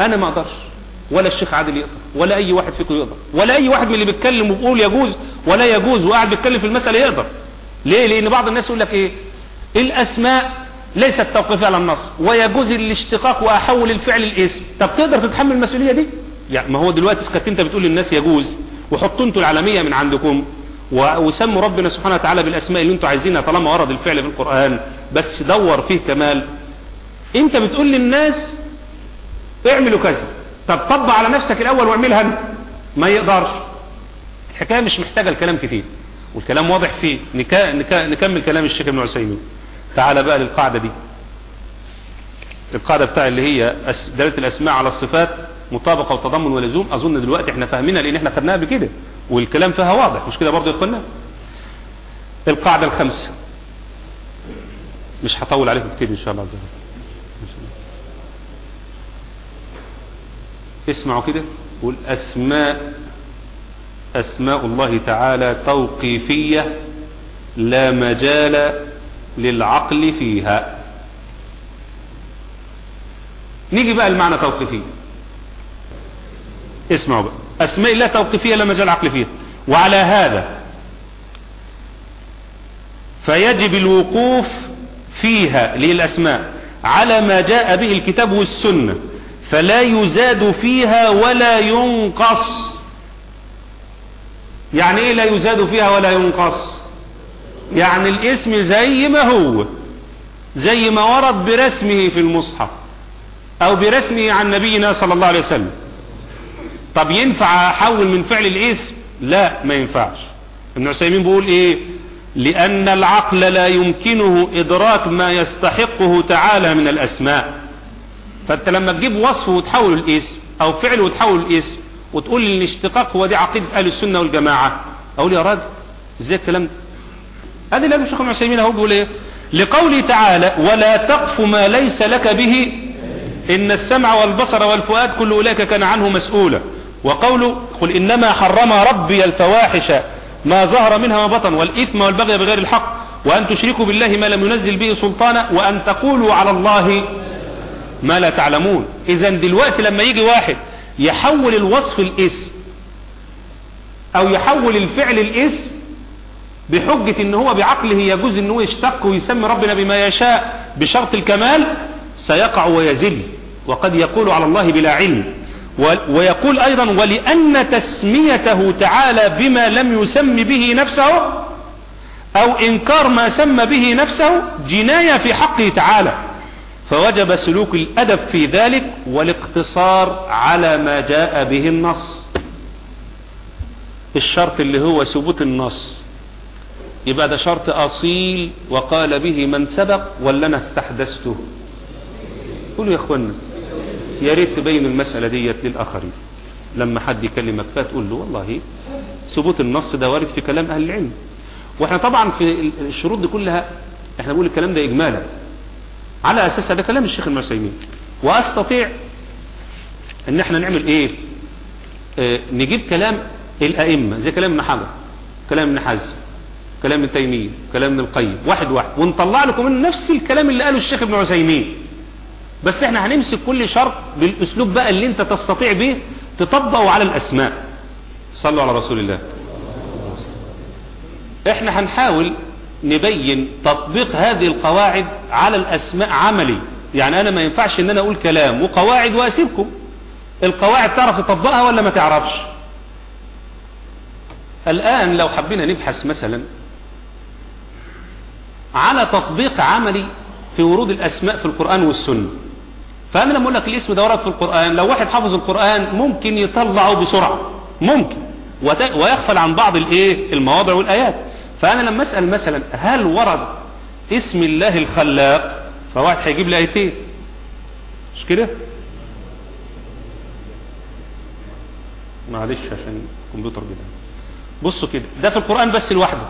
أنا ما أقدرش. ولا الشيخ عادل يقدر ولا أي واحد فيكم يقدر ولا أي واحد من اللي بيتكلم وبيقول يجوز ولا يجوز وقاعد بيتكلم في المسألة يقدر. ليه؟ لأن بعض الناس يقول لك إيه؟ الأسماء ليست توقيفية على النص ويجوز الاشتقاق وأحول الفعل الاسم طب تقدر تتحمل المسؤولية دي؟ يعني ما هو دلوقتي اسكت أنت بتقول للناس يجوز وحطوا أنتوا العالمية من عندكم وسموا ربنا سبحانه وتعالى بالأسماء اللي أنتوا عايزينها طالما ورد الفعل في القرآن. بس دور فيه كمال. أنت بتقول للناس اعملوا كذا. طب طبق على نفسك الأول واعملها أنت. ما يقدرش. الحكاية مش محتاجة الكلام كتير. والكلام واضح فيه. نكا نكا نكمل كلام الشيخ ابن عثيمين. تعال بقى للقاعدة دي. القاعدة بتاع اللي هي دلالة الأسماء على الصفات مطابقة وتضمن ولزوم. أظن دلوقتي إحنا فاهمينها لأن إحنا خدناها بكده والكلام فيها واضح. مش كده برضه يا القاعدة الخامسة. مش هطول عليكم كتير إن شاء الله عز وجل. اسمعوا كده. قول أسماء أسماء الله تعالى توقيفية لا مجال للعقل فيها. نيجي بقى المعنى توقيفية. اسمعوا بقى. أسماء الله توقيفية لا مجال عقل فيها. وعلى هذا فيجب الوقوف فيها للأسماء على ما جاء به الكتاب والسنة. فلا يزاد فيها ولا ينقص. يعني إيه لا يزاد فيها ولا ينقص؟ يعني الاسم زي ما هو زي ما ورد برسمه في المصحف أو برسمه عن نبينا صلى الله عليه وسلم. طب ينفع احول من فعل الاسم؟ لا ما ينفعش. ابن عثيمين بيقول إيه؟ لأن العقل لا يمكنه إدراك ما يستحقه تعالى من الأسماء. فانت لما تجيب وصف وتحول الاسم أو فعل وتحول الاسم وتقول لي الاشتقاق هو دي عقيدة أهل السنة والجماعة أقول يا راجل إزاي الكلام ده؟ هذا اللي الشيخ ابن اهو بيقول إيه؟ لقوله تعالى ولا تقف ما ليس لك به إن السمع والبصر والفؤاد كل أولئك كان عنه مسؤولا وقوله قل إنما حرم ربي الفواحش ما ظهر منها ما بطن والإثم والبغي بغير الحق وأن تشركوا بالله ما لم ينزل به سلطانا وأن تقولوا على الله ما لا تعلمون. اذا دلوقتي لما يجي واحد يحول الوصف الاسم أو يحول الفعل الاسم بحجة إن هو بعقله يجوز ان هو يشتق ويسمي ربنا بما يشاء بشرط الكمال سيقع ويزل. وقد يقول على الله بلا علم. ويقول أيضا ولأن تسميته تعالى بما لم يسم به نفسه أو إنكار ما سمى به نفسه جناية في حقه تعالى. فوجب سلوك الأدب في ذلك والاقتصار على ما جاء به النص. الشرط اللي هو ثبوت النص. يبقى ده شرط أصيل وقال به من سبق ولا أنا استحدثته. قولوا يا أخوانا يا ريت تبين المسألة ديت للآخرين. لما حد يكلمك فتقول له والله ثبوت النص ده وارد في كلام أهل العلم. وإحنا طبعا في الشروط دي كلها إحنا بنقول الكلام ده إجمالا. على أساس هذا كلام الشيخ المسيمين وأستطيع أن إحنا نعمل إيه؟ آه نجيب كلام الأئمة زي كلام ابن حجر كلام ابن حزم كلام ابن تيمية كلام ابن القيم واحد واحد. ونطلع لكم من نفس الكلام اللي قاله الشيخ ابن عثيمين. بس إحنا هنمسك كل شرط بالأسلوب بقى اللي أنت تستطيع به تطبقه على الأسماء. صلوا على رسول الله. إحنا هنحاول نبين تطبيق هذه القواعد على الأسماء عملي. يعني أنا ما ينفعش أن أنا أقول كلام وقواعد وأسيبكم. القواعد تعرف تطبقها ولا ما تعرفش؟ الآن لو حبينا نبحث مثلا على تطبيق عملي في ورود الأسماء في القرآن والسنة. فأنا لما أقول لك الاسم ده ورد في القرآن لو واحد حافظ القرآن ممكن يطلعه بسرعة. ممكن. ويغفل عن بعض الإيه؟ المواضع والآيات. فأنا لما أسأل مثلا هل ورد اسم الله الخلاق؟ فواحد هيجيب لي آيتين. مش كده؟ معلش عشان الكمبيوتر كده بصوا كده ده في القرآن بس لوحده.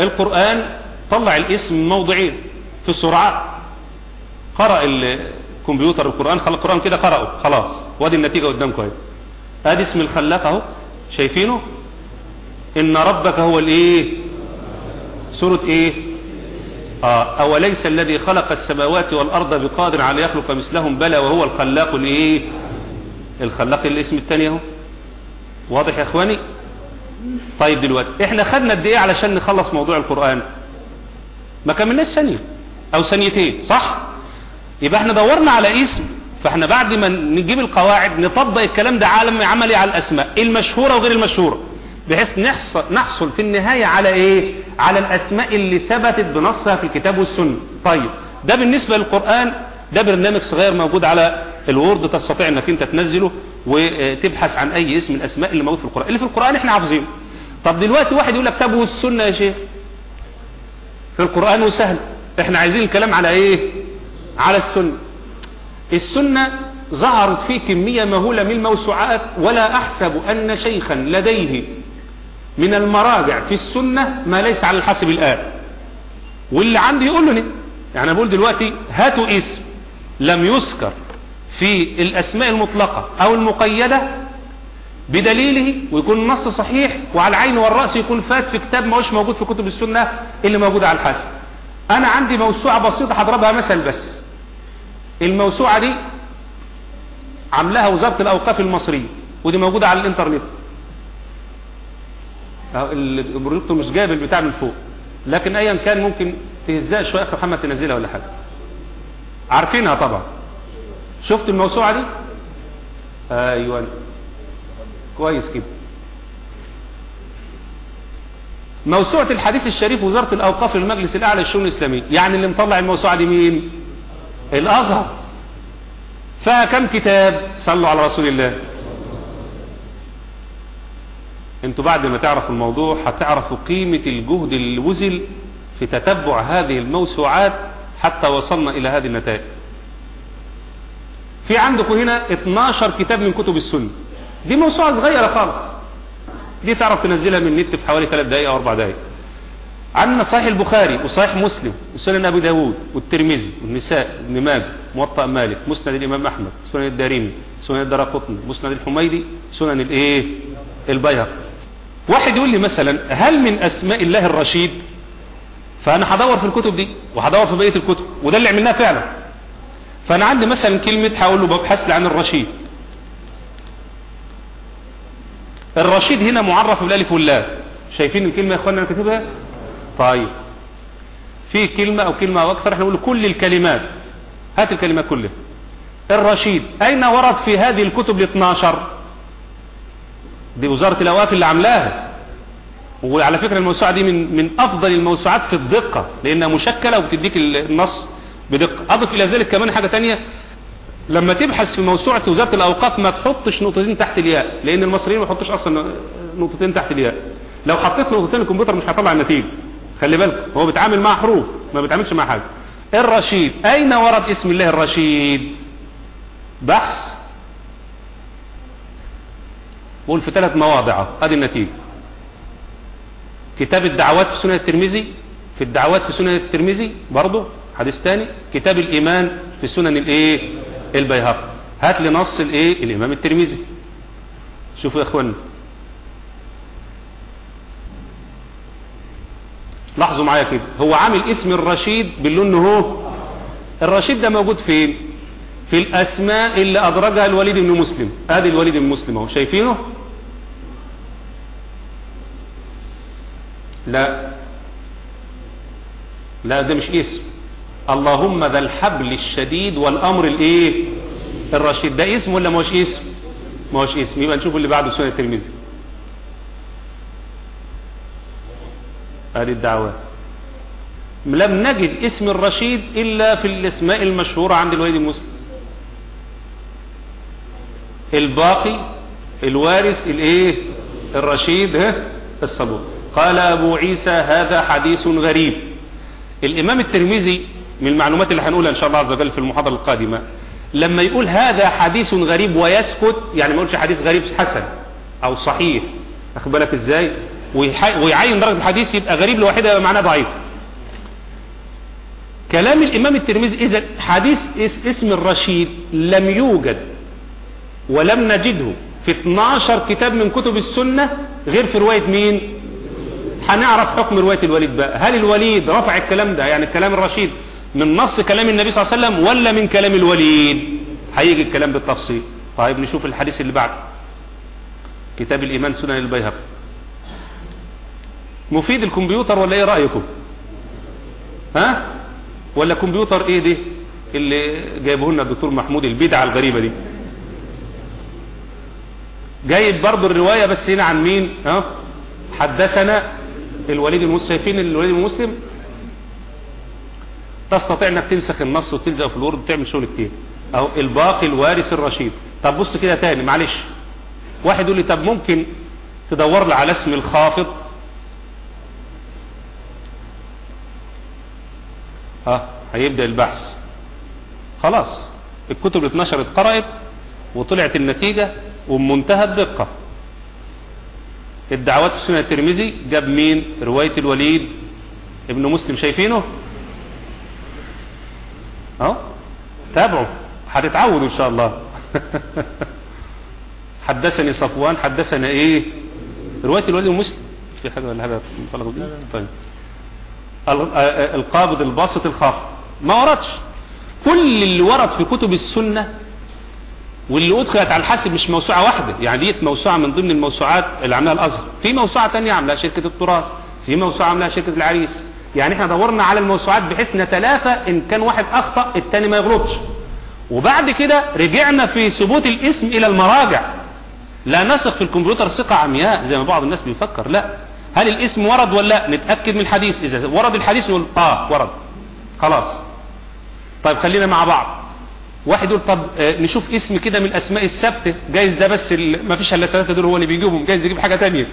القرآن طلع الاسم موضعين في السرعات قرأ الكمبيوتر القرآن خلق القرآن كده قرأه خلاص. وادي النتيجة قدامكم أهي. ادي اسم الخلاق اهو شايفينه؟ إن ربك هو الإيه؟ سورة إيه؟ آه أوليس الذي خلق السماوات والأرض بقادر على يخلق مثلهم؟ بلى وهو الخلاق الإيه؟ الخلاق الاسم الثاني أهو. واضح يا إخواني؟ طيب دلوقتي إحنا خدنا قد إيه علشان نخلص موضوع القرآن؟ ما كملناش ثانية أو ثانيتين صح؟ يبقى إحنا دورنا على اسم. فاحنا بعد ما نجيب القواعد نطبق الكلام ده عالم عملي على الأسماء المشهورة وغير المشهورة بحيث نحصل, نحصل في النهاية على إيه؟ على الأسماء اللي ثبتت بنصها في الكتاب والسنة. طيب ده بالنسبة للقرآن ده برنامج صغير موجود على الوورد تستطيع إنك أنت تنزله وتبحث عن أي اسم الأسماء اللي موجود في القرآن. اللي في القرآن إحنا حافظينه طب دلوقتي واحد يقول لك طب والسنة يا شيخ؟ في القرآن وسهل. إحنا عايزين الكلام على إيه؟ على السنة. السنة ظهرت فيه كمية مهولة من الموسوعات ولا أحسب أن شيخا لديه من المراجع في السنة ما ليس على الحسب الآن. واللي عندي يقول له يعني بقول دلوقتي هاتوا اسم لم يذكر في الأسماء المطلقة أو المقيدة بدليله ويكون النص صحيح وعلى العين والرأس يكون فات في كتاب ما هوش موجود في كتب السنة اللي موجود على الحسب أنا عندي موسوعة بسيطة هضربها مثل بس. الموسوعة دي عاملاها وزارة الأوقاف المصرية ودي موجودة على الإنترنت. البروجيكتور مش جايب البتاع من فوق لكن ايا كان ممكن تهزها شوية أخي محمد تنزلها ولا حاجة. عارفينها طبعا. شفت الموسوعة دي؟ أيوه. كويس كده. موسوعة الحديث الشريف وزارة الأوقاف للمجلس الأعلى للشؤون الإسلامية يعني اللي مطلع الموسوعة دي مين؟ الأزهر فكم كتاب صلوا على رسول الله؟ أنتوا بعد ما تعرفوا الموضوع هتعرفوا قيمة الجهد اللي في تتبع هذه الموسوعات حتى وصلنا إلى هذه النتائج. في عندكم هنا 12 كتاب من كتب السنة. دي موسوعة صغيرة خالص. دي تعرف تنزلها من النت في حوالي 3 دقائق أو 4 دقائق عندنا صحيح البخاري وصحيح مسلم وسنن أبي داود والترمذي والنساء ابن ماجه موطأ مالك مسند الإمام أحمد سنن الدارمي سنن الدرقطني مسند الحميدي سنن الايه البيهقي. واحد يقول لي مثلا هل من أسماء الله الرشيد؟ فأنا هدور في الكتب دي وهدور في بقية الكتب وده اللي عملناه فعلا. فأنا عندي مثلا كلمة هقول له ببحث عن الرشيد. الرشيد هنا معرف بالألف واللام. شايفين الكلمة يا اخوانا أنا كاتبها؟ طيب في كلمة أو كلمة أو أكثر إحنا نقول كل الكلمات. هات الكلمات كلها. الرشيد. أين ورد في هذه الكتب ال 12 دي وزارة الأواف اللي عاملاها. وعلى فكرة الموسوعة دي من, من أفضل الموسوعات في الدقة لأنها مشكلة وبتديك النص بدقة. أضف إلى ذلك كمان حاجة تانية. لما تبحث في موسوعة وزارة الأوقاف ما تحطش نقطتين تحت الياء لأن المصريين ما يحطش أصلا نقطتين تحت الياء. لو حطيت نقطتين الكمبيوتر مش هيطلع النتيجة. خلي بالك هو بيتعامل مع حروف ما بيتعاملش مع حاجة. الرشيد أين ورد اسم الله الرشيد؟ بحث. بقول في ثلاث مواضع ادي النتيجة. كتاب الدعوات في سنة الترمذي في الدعوات في سنة الترمذي برضه حديث ثاني كتاب الإيمان في سنن الإيه؟ البيهقي. هات لي نص الإيه؟ الإمام الترمذي. شوفوا يا اخوانا لاحظوا معايا كده. هو عامل اسم الرشيد باللون هو؟ الرشيد ده موجود فين؟ في الأسماء اللي أدرجها الوليد بن مسلم. أدي الوليد بن مسلم أهو. شايفينه؟ لا. لا ده مش اسم. اللهم ذا الحبل الشديد والأمر الإيه؟ الرشيد. ده اسم ولا ما هوش اسم؟ ما هوش اسم. يبقى نشوف اللي بعده سنة الترمذي. هذه الدعوات لم نجد اسم الرشيد إلا في الاسماء المشهورة عند الوليد المسلم. الباقي الوارث الإيه؟ الرشيد ها؟ الصبور. قال أبو عيسى هذا حديث غريب. الإمام الترمذي من المعلومات اللي هنقولها إن شاء الله عز وجل في المحاضرة القادمة لما يقول هذا حديث غريب ويسكت يعني ما يقولش حديث غريب حسن أو صحيح. أخد بالك إزاي؟ ويعين درجة الحديث يبقى غريب لوحده يبقى معناه ضعيف. كلام الإمام الترمذي إذا حديث اسم الرشيد لم يوجد ولم نجده في 12 كتاب من كتب السنة غير في رواية مين؟ هنعرف حكم رواية الوليد بقى. هل الوليد رفع الكلام ده؟ يعني الكلام الرشيد من نص كلام النبي صلى الله عليه وسلم ولا من كلام الوليد؟ هيجي الكلام بالتفصيل. طيب نشوف الحديث اللي بعد. كتاب الإيمان سنن البيهقي. مفيد الكمبيوتر ولا إيه رأيكم؟ ها؟ ولا كمبيوتر إيه دي؟ اللي جايبه لنا الدكتور محمود البدعة الغريبة دي. جايب برضه الرواية بس هنا عن مين؟ ها؟ حدثنا الوليد المسلم شايفين الوليد المسلم؟ تستطيع إنك تنسخ النص وتلزق في الورد وتعمل شغل كتير. اهو الباقي الوارث الرشيد. طب بص كده تاني معلش. واحد يقول لي طب ممكن تدور لي على اسم الخافض؟ ها هيبدأ البحث. خلاص الكتب اللي اتنشرت قرأت وطلعت النتيجة ومنتهى الدقة. الدعوات في سنة الترمذي جاب مين؟ رواية الوليد. ابن مسلم شايفينه؟ اهو تابعوا هتتعودوا إن شاء الله. حدثني صفوان حدثنا إيه؟ رواية الوليد المسلم في حاجة ولا حاجة طيب. القابض الباسط الخافض ما وردش. كل اللي ورد في كتب السنة واللي أدخلت على الحاسب مش موسوعة واحدة. يعني ديت موسوعة من ضمن الموسوعات اللي عملها الأزهر. في موسوعة تانية عملها شركة التراث. في موسوعة عملها شركة العريس. يعني إحنا دورنا على الموسوعات بحيث نتلافى إن كان واحد أخطأ التاني ما يغلطش. وبعد كده رجعنا في ثبوت الاسم إلى المراجع. لا نثق في الكمبيوتر ثقة عمياء زي ما بعض الناس بيفكر. لا. هل الاسم ورد ولا لا؟ نتأكد من الحديث إذا ورد الحديث نقول آه ورد. خلاص. طيب خلينا مع بعض. واحد يقول طب آه نشوف اسم كده من الأسماء الثابتة. جايز ده بس ما فيش إلا الثلاثة دول هو اللي بيجيبهم. جايز يجيب حاجة تانية.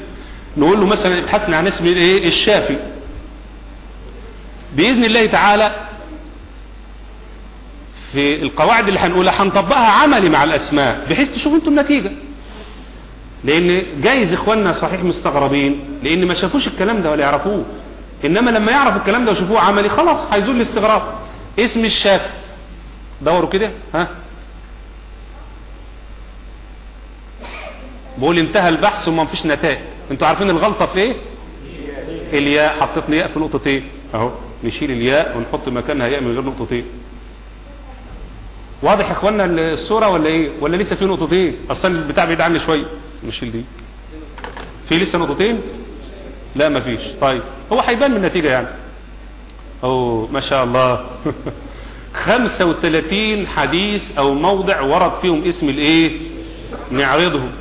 نقول له مثلا ابحثنا عن اسم الايه الشافي بإذن الله تعالى في القواعد اللي هنقولها هنطبقها عملي مع الأسماء بحيث تشوفوا أنتم النتيجه لأن جايز إخواننا صحيح مستغربين لأن ما شافوش الكلام ده ولا يعرفوه. إنما لما يعرفوا الكلام ده ويشوفوه عملي خلاص هيزول الاستغراب. اسم الشافي دوروا كده ها؟ بقول انتهى البحث وما فيش نتائج. أنتوا عارفين الغلطة في إيه؟ الياء. حطيت لي ياء في نقطتين أهو نشيل الياء ونحط مكانها ياء من غير نقطتين واضح يا اخوانا الصورة ولا إيه؟ ولا لسه في نقطتين أصلا البتاع بعيد عني شوية. نشيل دي في لسه نقطتين؟ لا ما فيش. طيب هو هيبان من النتيجة يعني. أوه ما شاء الله. 35 حديث أو موضع ورد فيهم اسم الإيه؟ نعرضهم.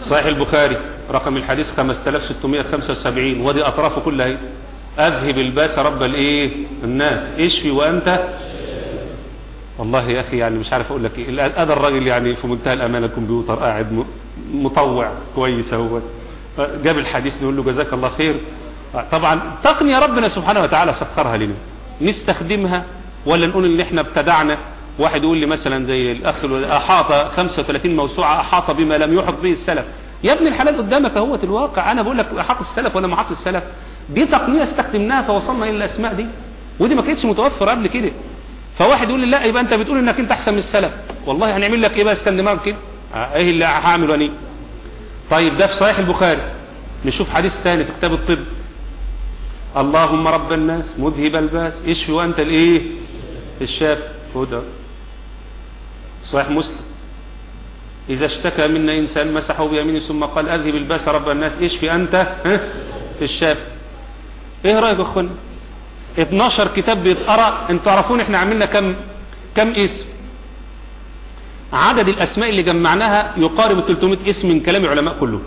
صحيح البخاري رقم الحديث 5675 ودي اطرافه كلها اهي أذهب الباس رب الإيه؟ الناس. اشفي وأنت والله يا أخي يعني مش عارف أقول لك إيه. هذا الراجل يعني في منتهى الأمانة الكمبيوتر قاعد مطوع كويس أهو. جاب الحديث نقول له جزاك الله خير. طبعا تقنية ربنا سبحانه وتعالى سخرها لنا. نستخدمها ولا نقول إن إحنا ابتدعنا؟ واحد يقول لي مثلا زي الأخ أحاط 35 موسوعة أحاط بما لم يحط به السلف. يا ابن الحلال قدامك اهوت الواقع. أنا بقول لك أحاط السلف ولا ما احاط السلف. دي تقنية استخدمناها فوصلنا إلى الأسماء دي. ودي ما كانتش متوفرة قبل كده. فواحد يقول لي لا يبقى أنت بتقول إنك أنت أحسن من السلف. والله هنعمل لك إيه بقى اسكن دماغك كده إيه اللي هعمله أنا طيب ده في صحيح البخاري. نشوف حديث ثاني في كتاب الطب. اللهم رب الناس مذهب الباس. اشفي وانت الإيه؟ الشافي هدى صحيح مسلم. إذا اشتكى منا إنسان مسحه بيمينه ثم قال أذهب الباس رب الناس. اشفي ها؟ الشافي رأيك يا اخوانا 12 كتاب بيتقرأ. أنتوا تعرفون إحنا عملنا كم كم اسم. عدد الأسماء اللي جمعناها يقارب 300 اسم من كلام العلماء كلهم.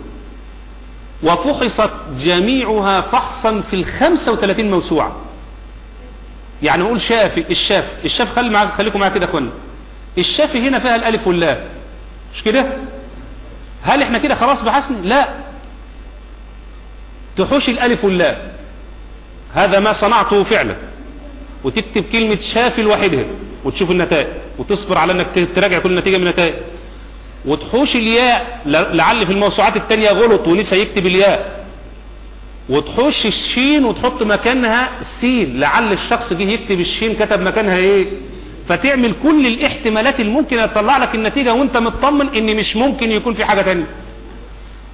وفحصت جميعها فحصا في الخمسة وثلاثين موسوعة. يعني نقول شافي الشاف. الشاف خلي معاك خليكم معايا كده كنا الشافي هنا فيها الألف واللام. مش كده؟ هل إحنا كده خلاص بحثنا؟ لا. تحوش الألف واللام. هذا ما صنعته فعلا. وتكتب كلمة شافي لوحدها وتشوف النتائج وتصبر على إنك تراجع كل نتيجة من النتائج. وتحوش الياء لعل في الموسوعات التانية غلط ونسى يكتب الياء. وتحوش الشين وتحط مكانها السين لعل الشخص جه يكتب الشين كتب مكانها إيه؟ فتعمل كل الاحتمالات الممكنة تطلع لك النتيجة وأنت مطمن إن مش ممكن يكون في حاجة تانية.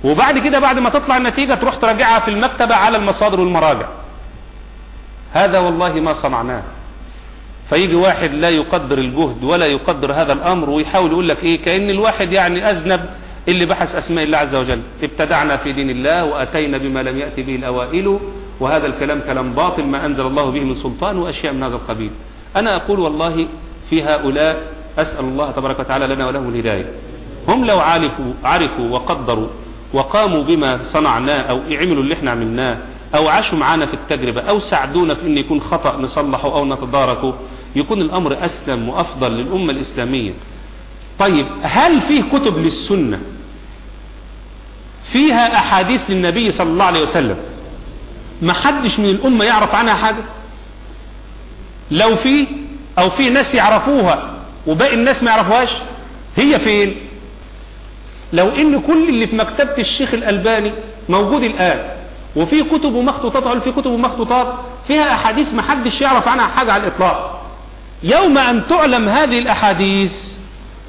وبعد كده بعد ما تطلع النتيجة تروح تراجعها في المكتبة على المصادر والمراجع. هذا والله ما صنعناه. فيجي واحد لا يقدر الجهد ولا يقدر هذا الأمر ويحاول يقول لك إيه؟ كأن الواحد يعني أذنب اللي بحث أسماء الله عز وجل. ابتدعنا في دين الله وأتينا بما لم يأتي به الأوائل وهذا الكلام كلام باطل ما أنزل الله به من سلطان وأشياء من هذا القبيل. أنا أقول والله في هؤلاء أسأل الله تبارك وتعالى لنا ولهم الهداية. هم لو عرفوا عرفوا وقدروا وقاموا بما صنعناه أو عملوا اللي إحنا عملناه أو عاشوا معانا في التجربة أو ساعدونا في إن يكون خطأ نصلحه أو نتداركه يكون الأمر أسلم وأفضل للأمة الإسلامية. طيب هل فيه كتب للسنة؟ فيها أحاديث للنبي صلى الله عليه وسلم. ما حدش من الأمة يعرف عنها حاجة؟ لو في أو في ناس يعرفوها وباقي الناس ما يعرفوهاش هي فين؟ لو إن كل اللي في مكتبة الشيخ الألباني موجود الآن وفي كتب ومخطوطات في كتب ومخطوطات فيها أحاديث ما حدش يعرف عنها حاجة على الإطلاق. يوم أن تعلم هذه الأحاديث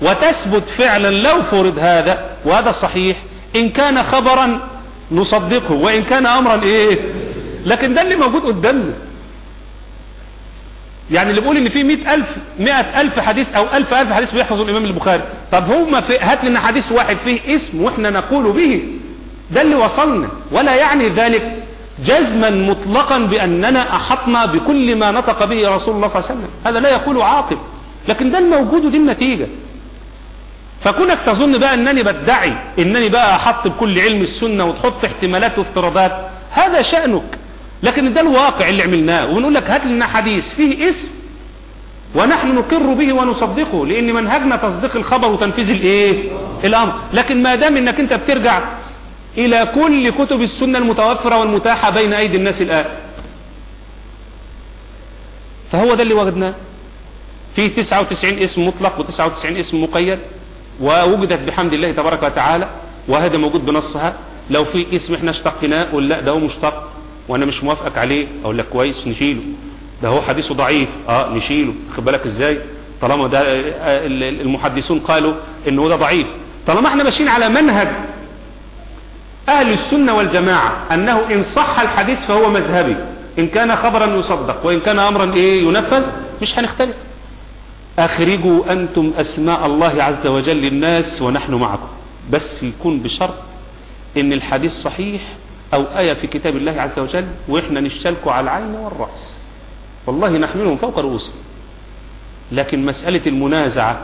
وتثبت فعلا لو فرض هذا وهذا صحيح إن كان خبرا نصدقه وإن كان أمرا إيه لكن ده اللي موجود قدامنا. يعني اللي بيقول إن في مئة ألف مئة ألف حديث أو ألف ألف حديث بيحفظوا الإمام البخاري. طب هما هات لنا حديث واحد فيه اسم وإحنا نقول به. ده اللي وصلنا. ولا يعني ذلك جزما مطلقا بأننا أحطنا بكل ما نطق به رسول الله صلى الله عليه وسلم. هذا لا يقول عاقل. لكن ده الموجود ودي النتيجة. فكونك تظن بقى أنني بدعي أنني بقى أحط بكل علم السنة وتحط احتمالات وافتراضات هذا شأنك. لكن ده الواقع اللي عملناه. ونقول لك هات لنا حديث فيه اسم ونحن نقر به ونصدقه لأن منهجنا تصديق الخبر وتنفيذ الايه الأمر. لكن ما دام إنك أنت بترجع إلى كل كتب السنة المتوفرة والمتاحة بين أيدي الناس الآن. فهو ده اللي وجدناه في 99 اسم مطلق و99 اسم مقيد ووجدت بحمد الله تبارك وتعالى وهذا موجود بنصها. لو في اسم إحنا اشتقناه قول لا ده هو مشتق وأنا مش موافقك عليه. أقول لك كويس نشيله. ده هو حديثه ضعيف. آه نشيله. خد بالك إزاي؟ طالما ده المحدثون قالوا إنه ده ضعيف. طالما إحنا ماشيين على منهج أهل السنة والجماعة أنه إن صح الحديث فهو مذهبي. إن كان خبرا يصدق وإن كان أمرا إيه ينفذ مش هنختلف. أخرجوا أنتم أسماء الله عز وجل للناس ونحن معكم. بس يكون بشرط إن الحديث صحيح أو آية في كتاب الله عز وجل وإحنا نشتلكوا على العين والرأس. والله نحملهم فوق رؤوسهم. لكن مسألة المنازعة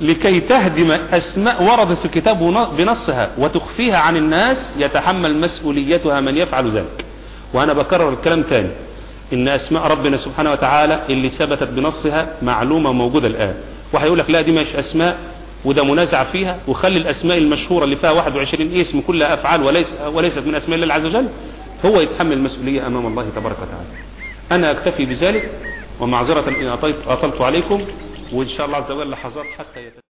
لكي تهدم أسماء وردت في الكتاب بنصها وتخفيها عن الناس يتحمل مسؤوليتها من يفعل ذلك. وأنا بكرر الكلام تاني. إن أسماء ربنا سبحانه وتعالى اللي ثبتت بنصها معلومة موجودة الآن. وهيقول لك لا دي مش أسماء وده منازع فيها. وخلي الأسماء المشهورة اللي فيها 21 اسم كلها أفعال وليس وليست من أسماء الله عز وجل هو يتحمل المسؤولية أمام الله تبارك وتعالى. أنا أكتفي بذلك ومعذرة إن أطلت عليكم. وإن شاء الله عز وجل لحظات حتى يتسلل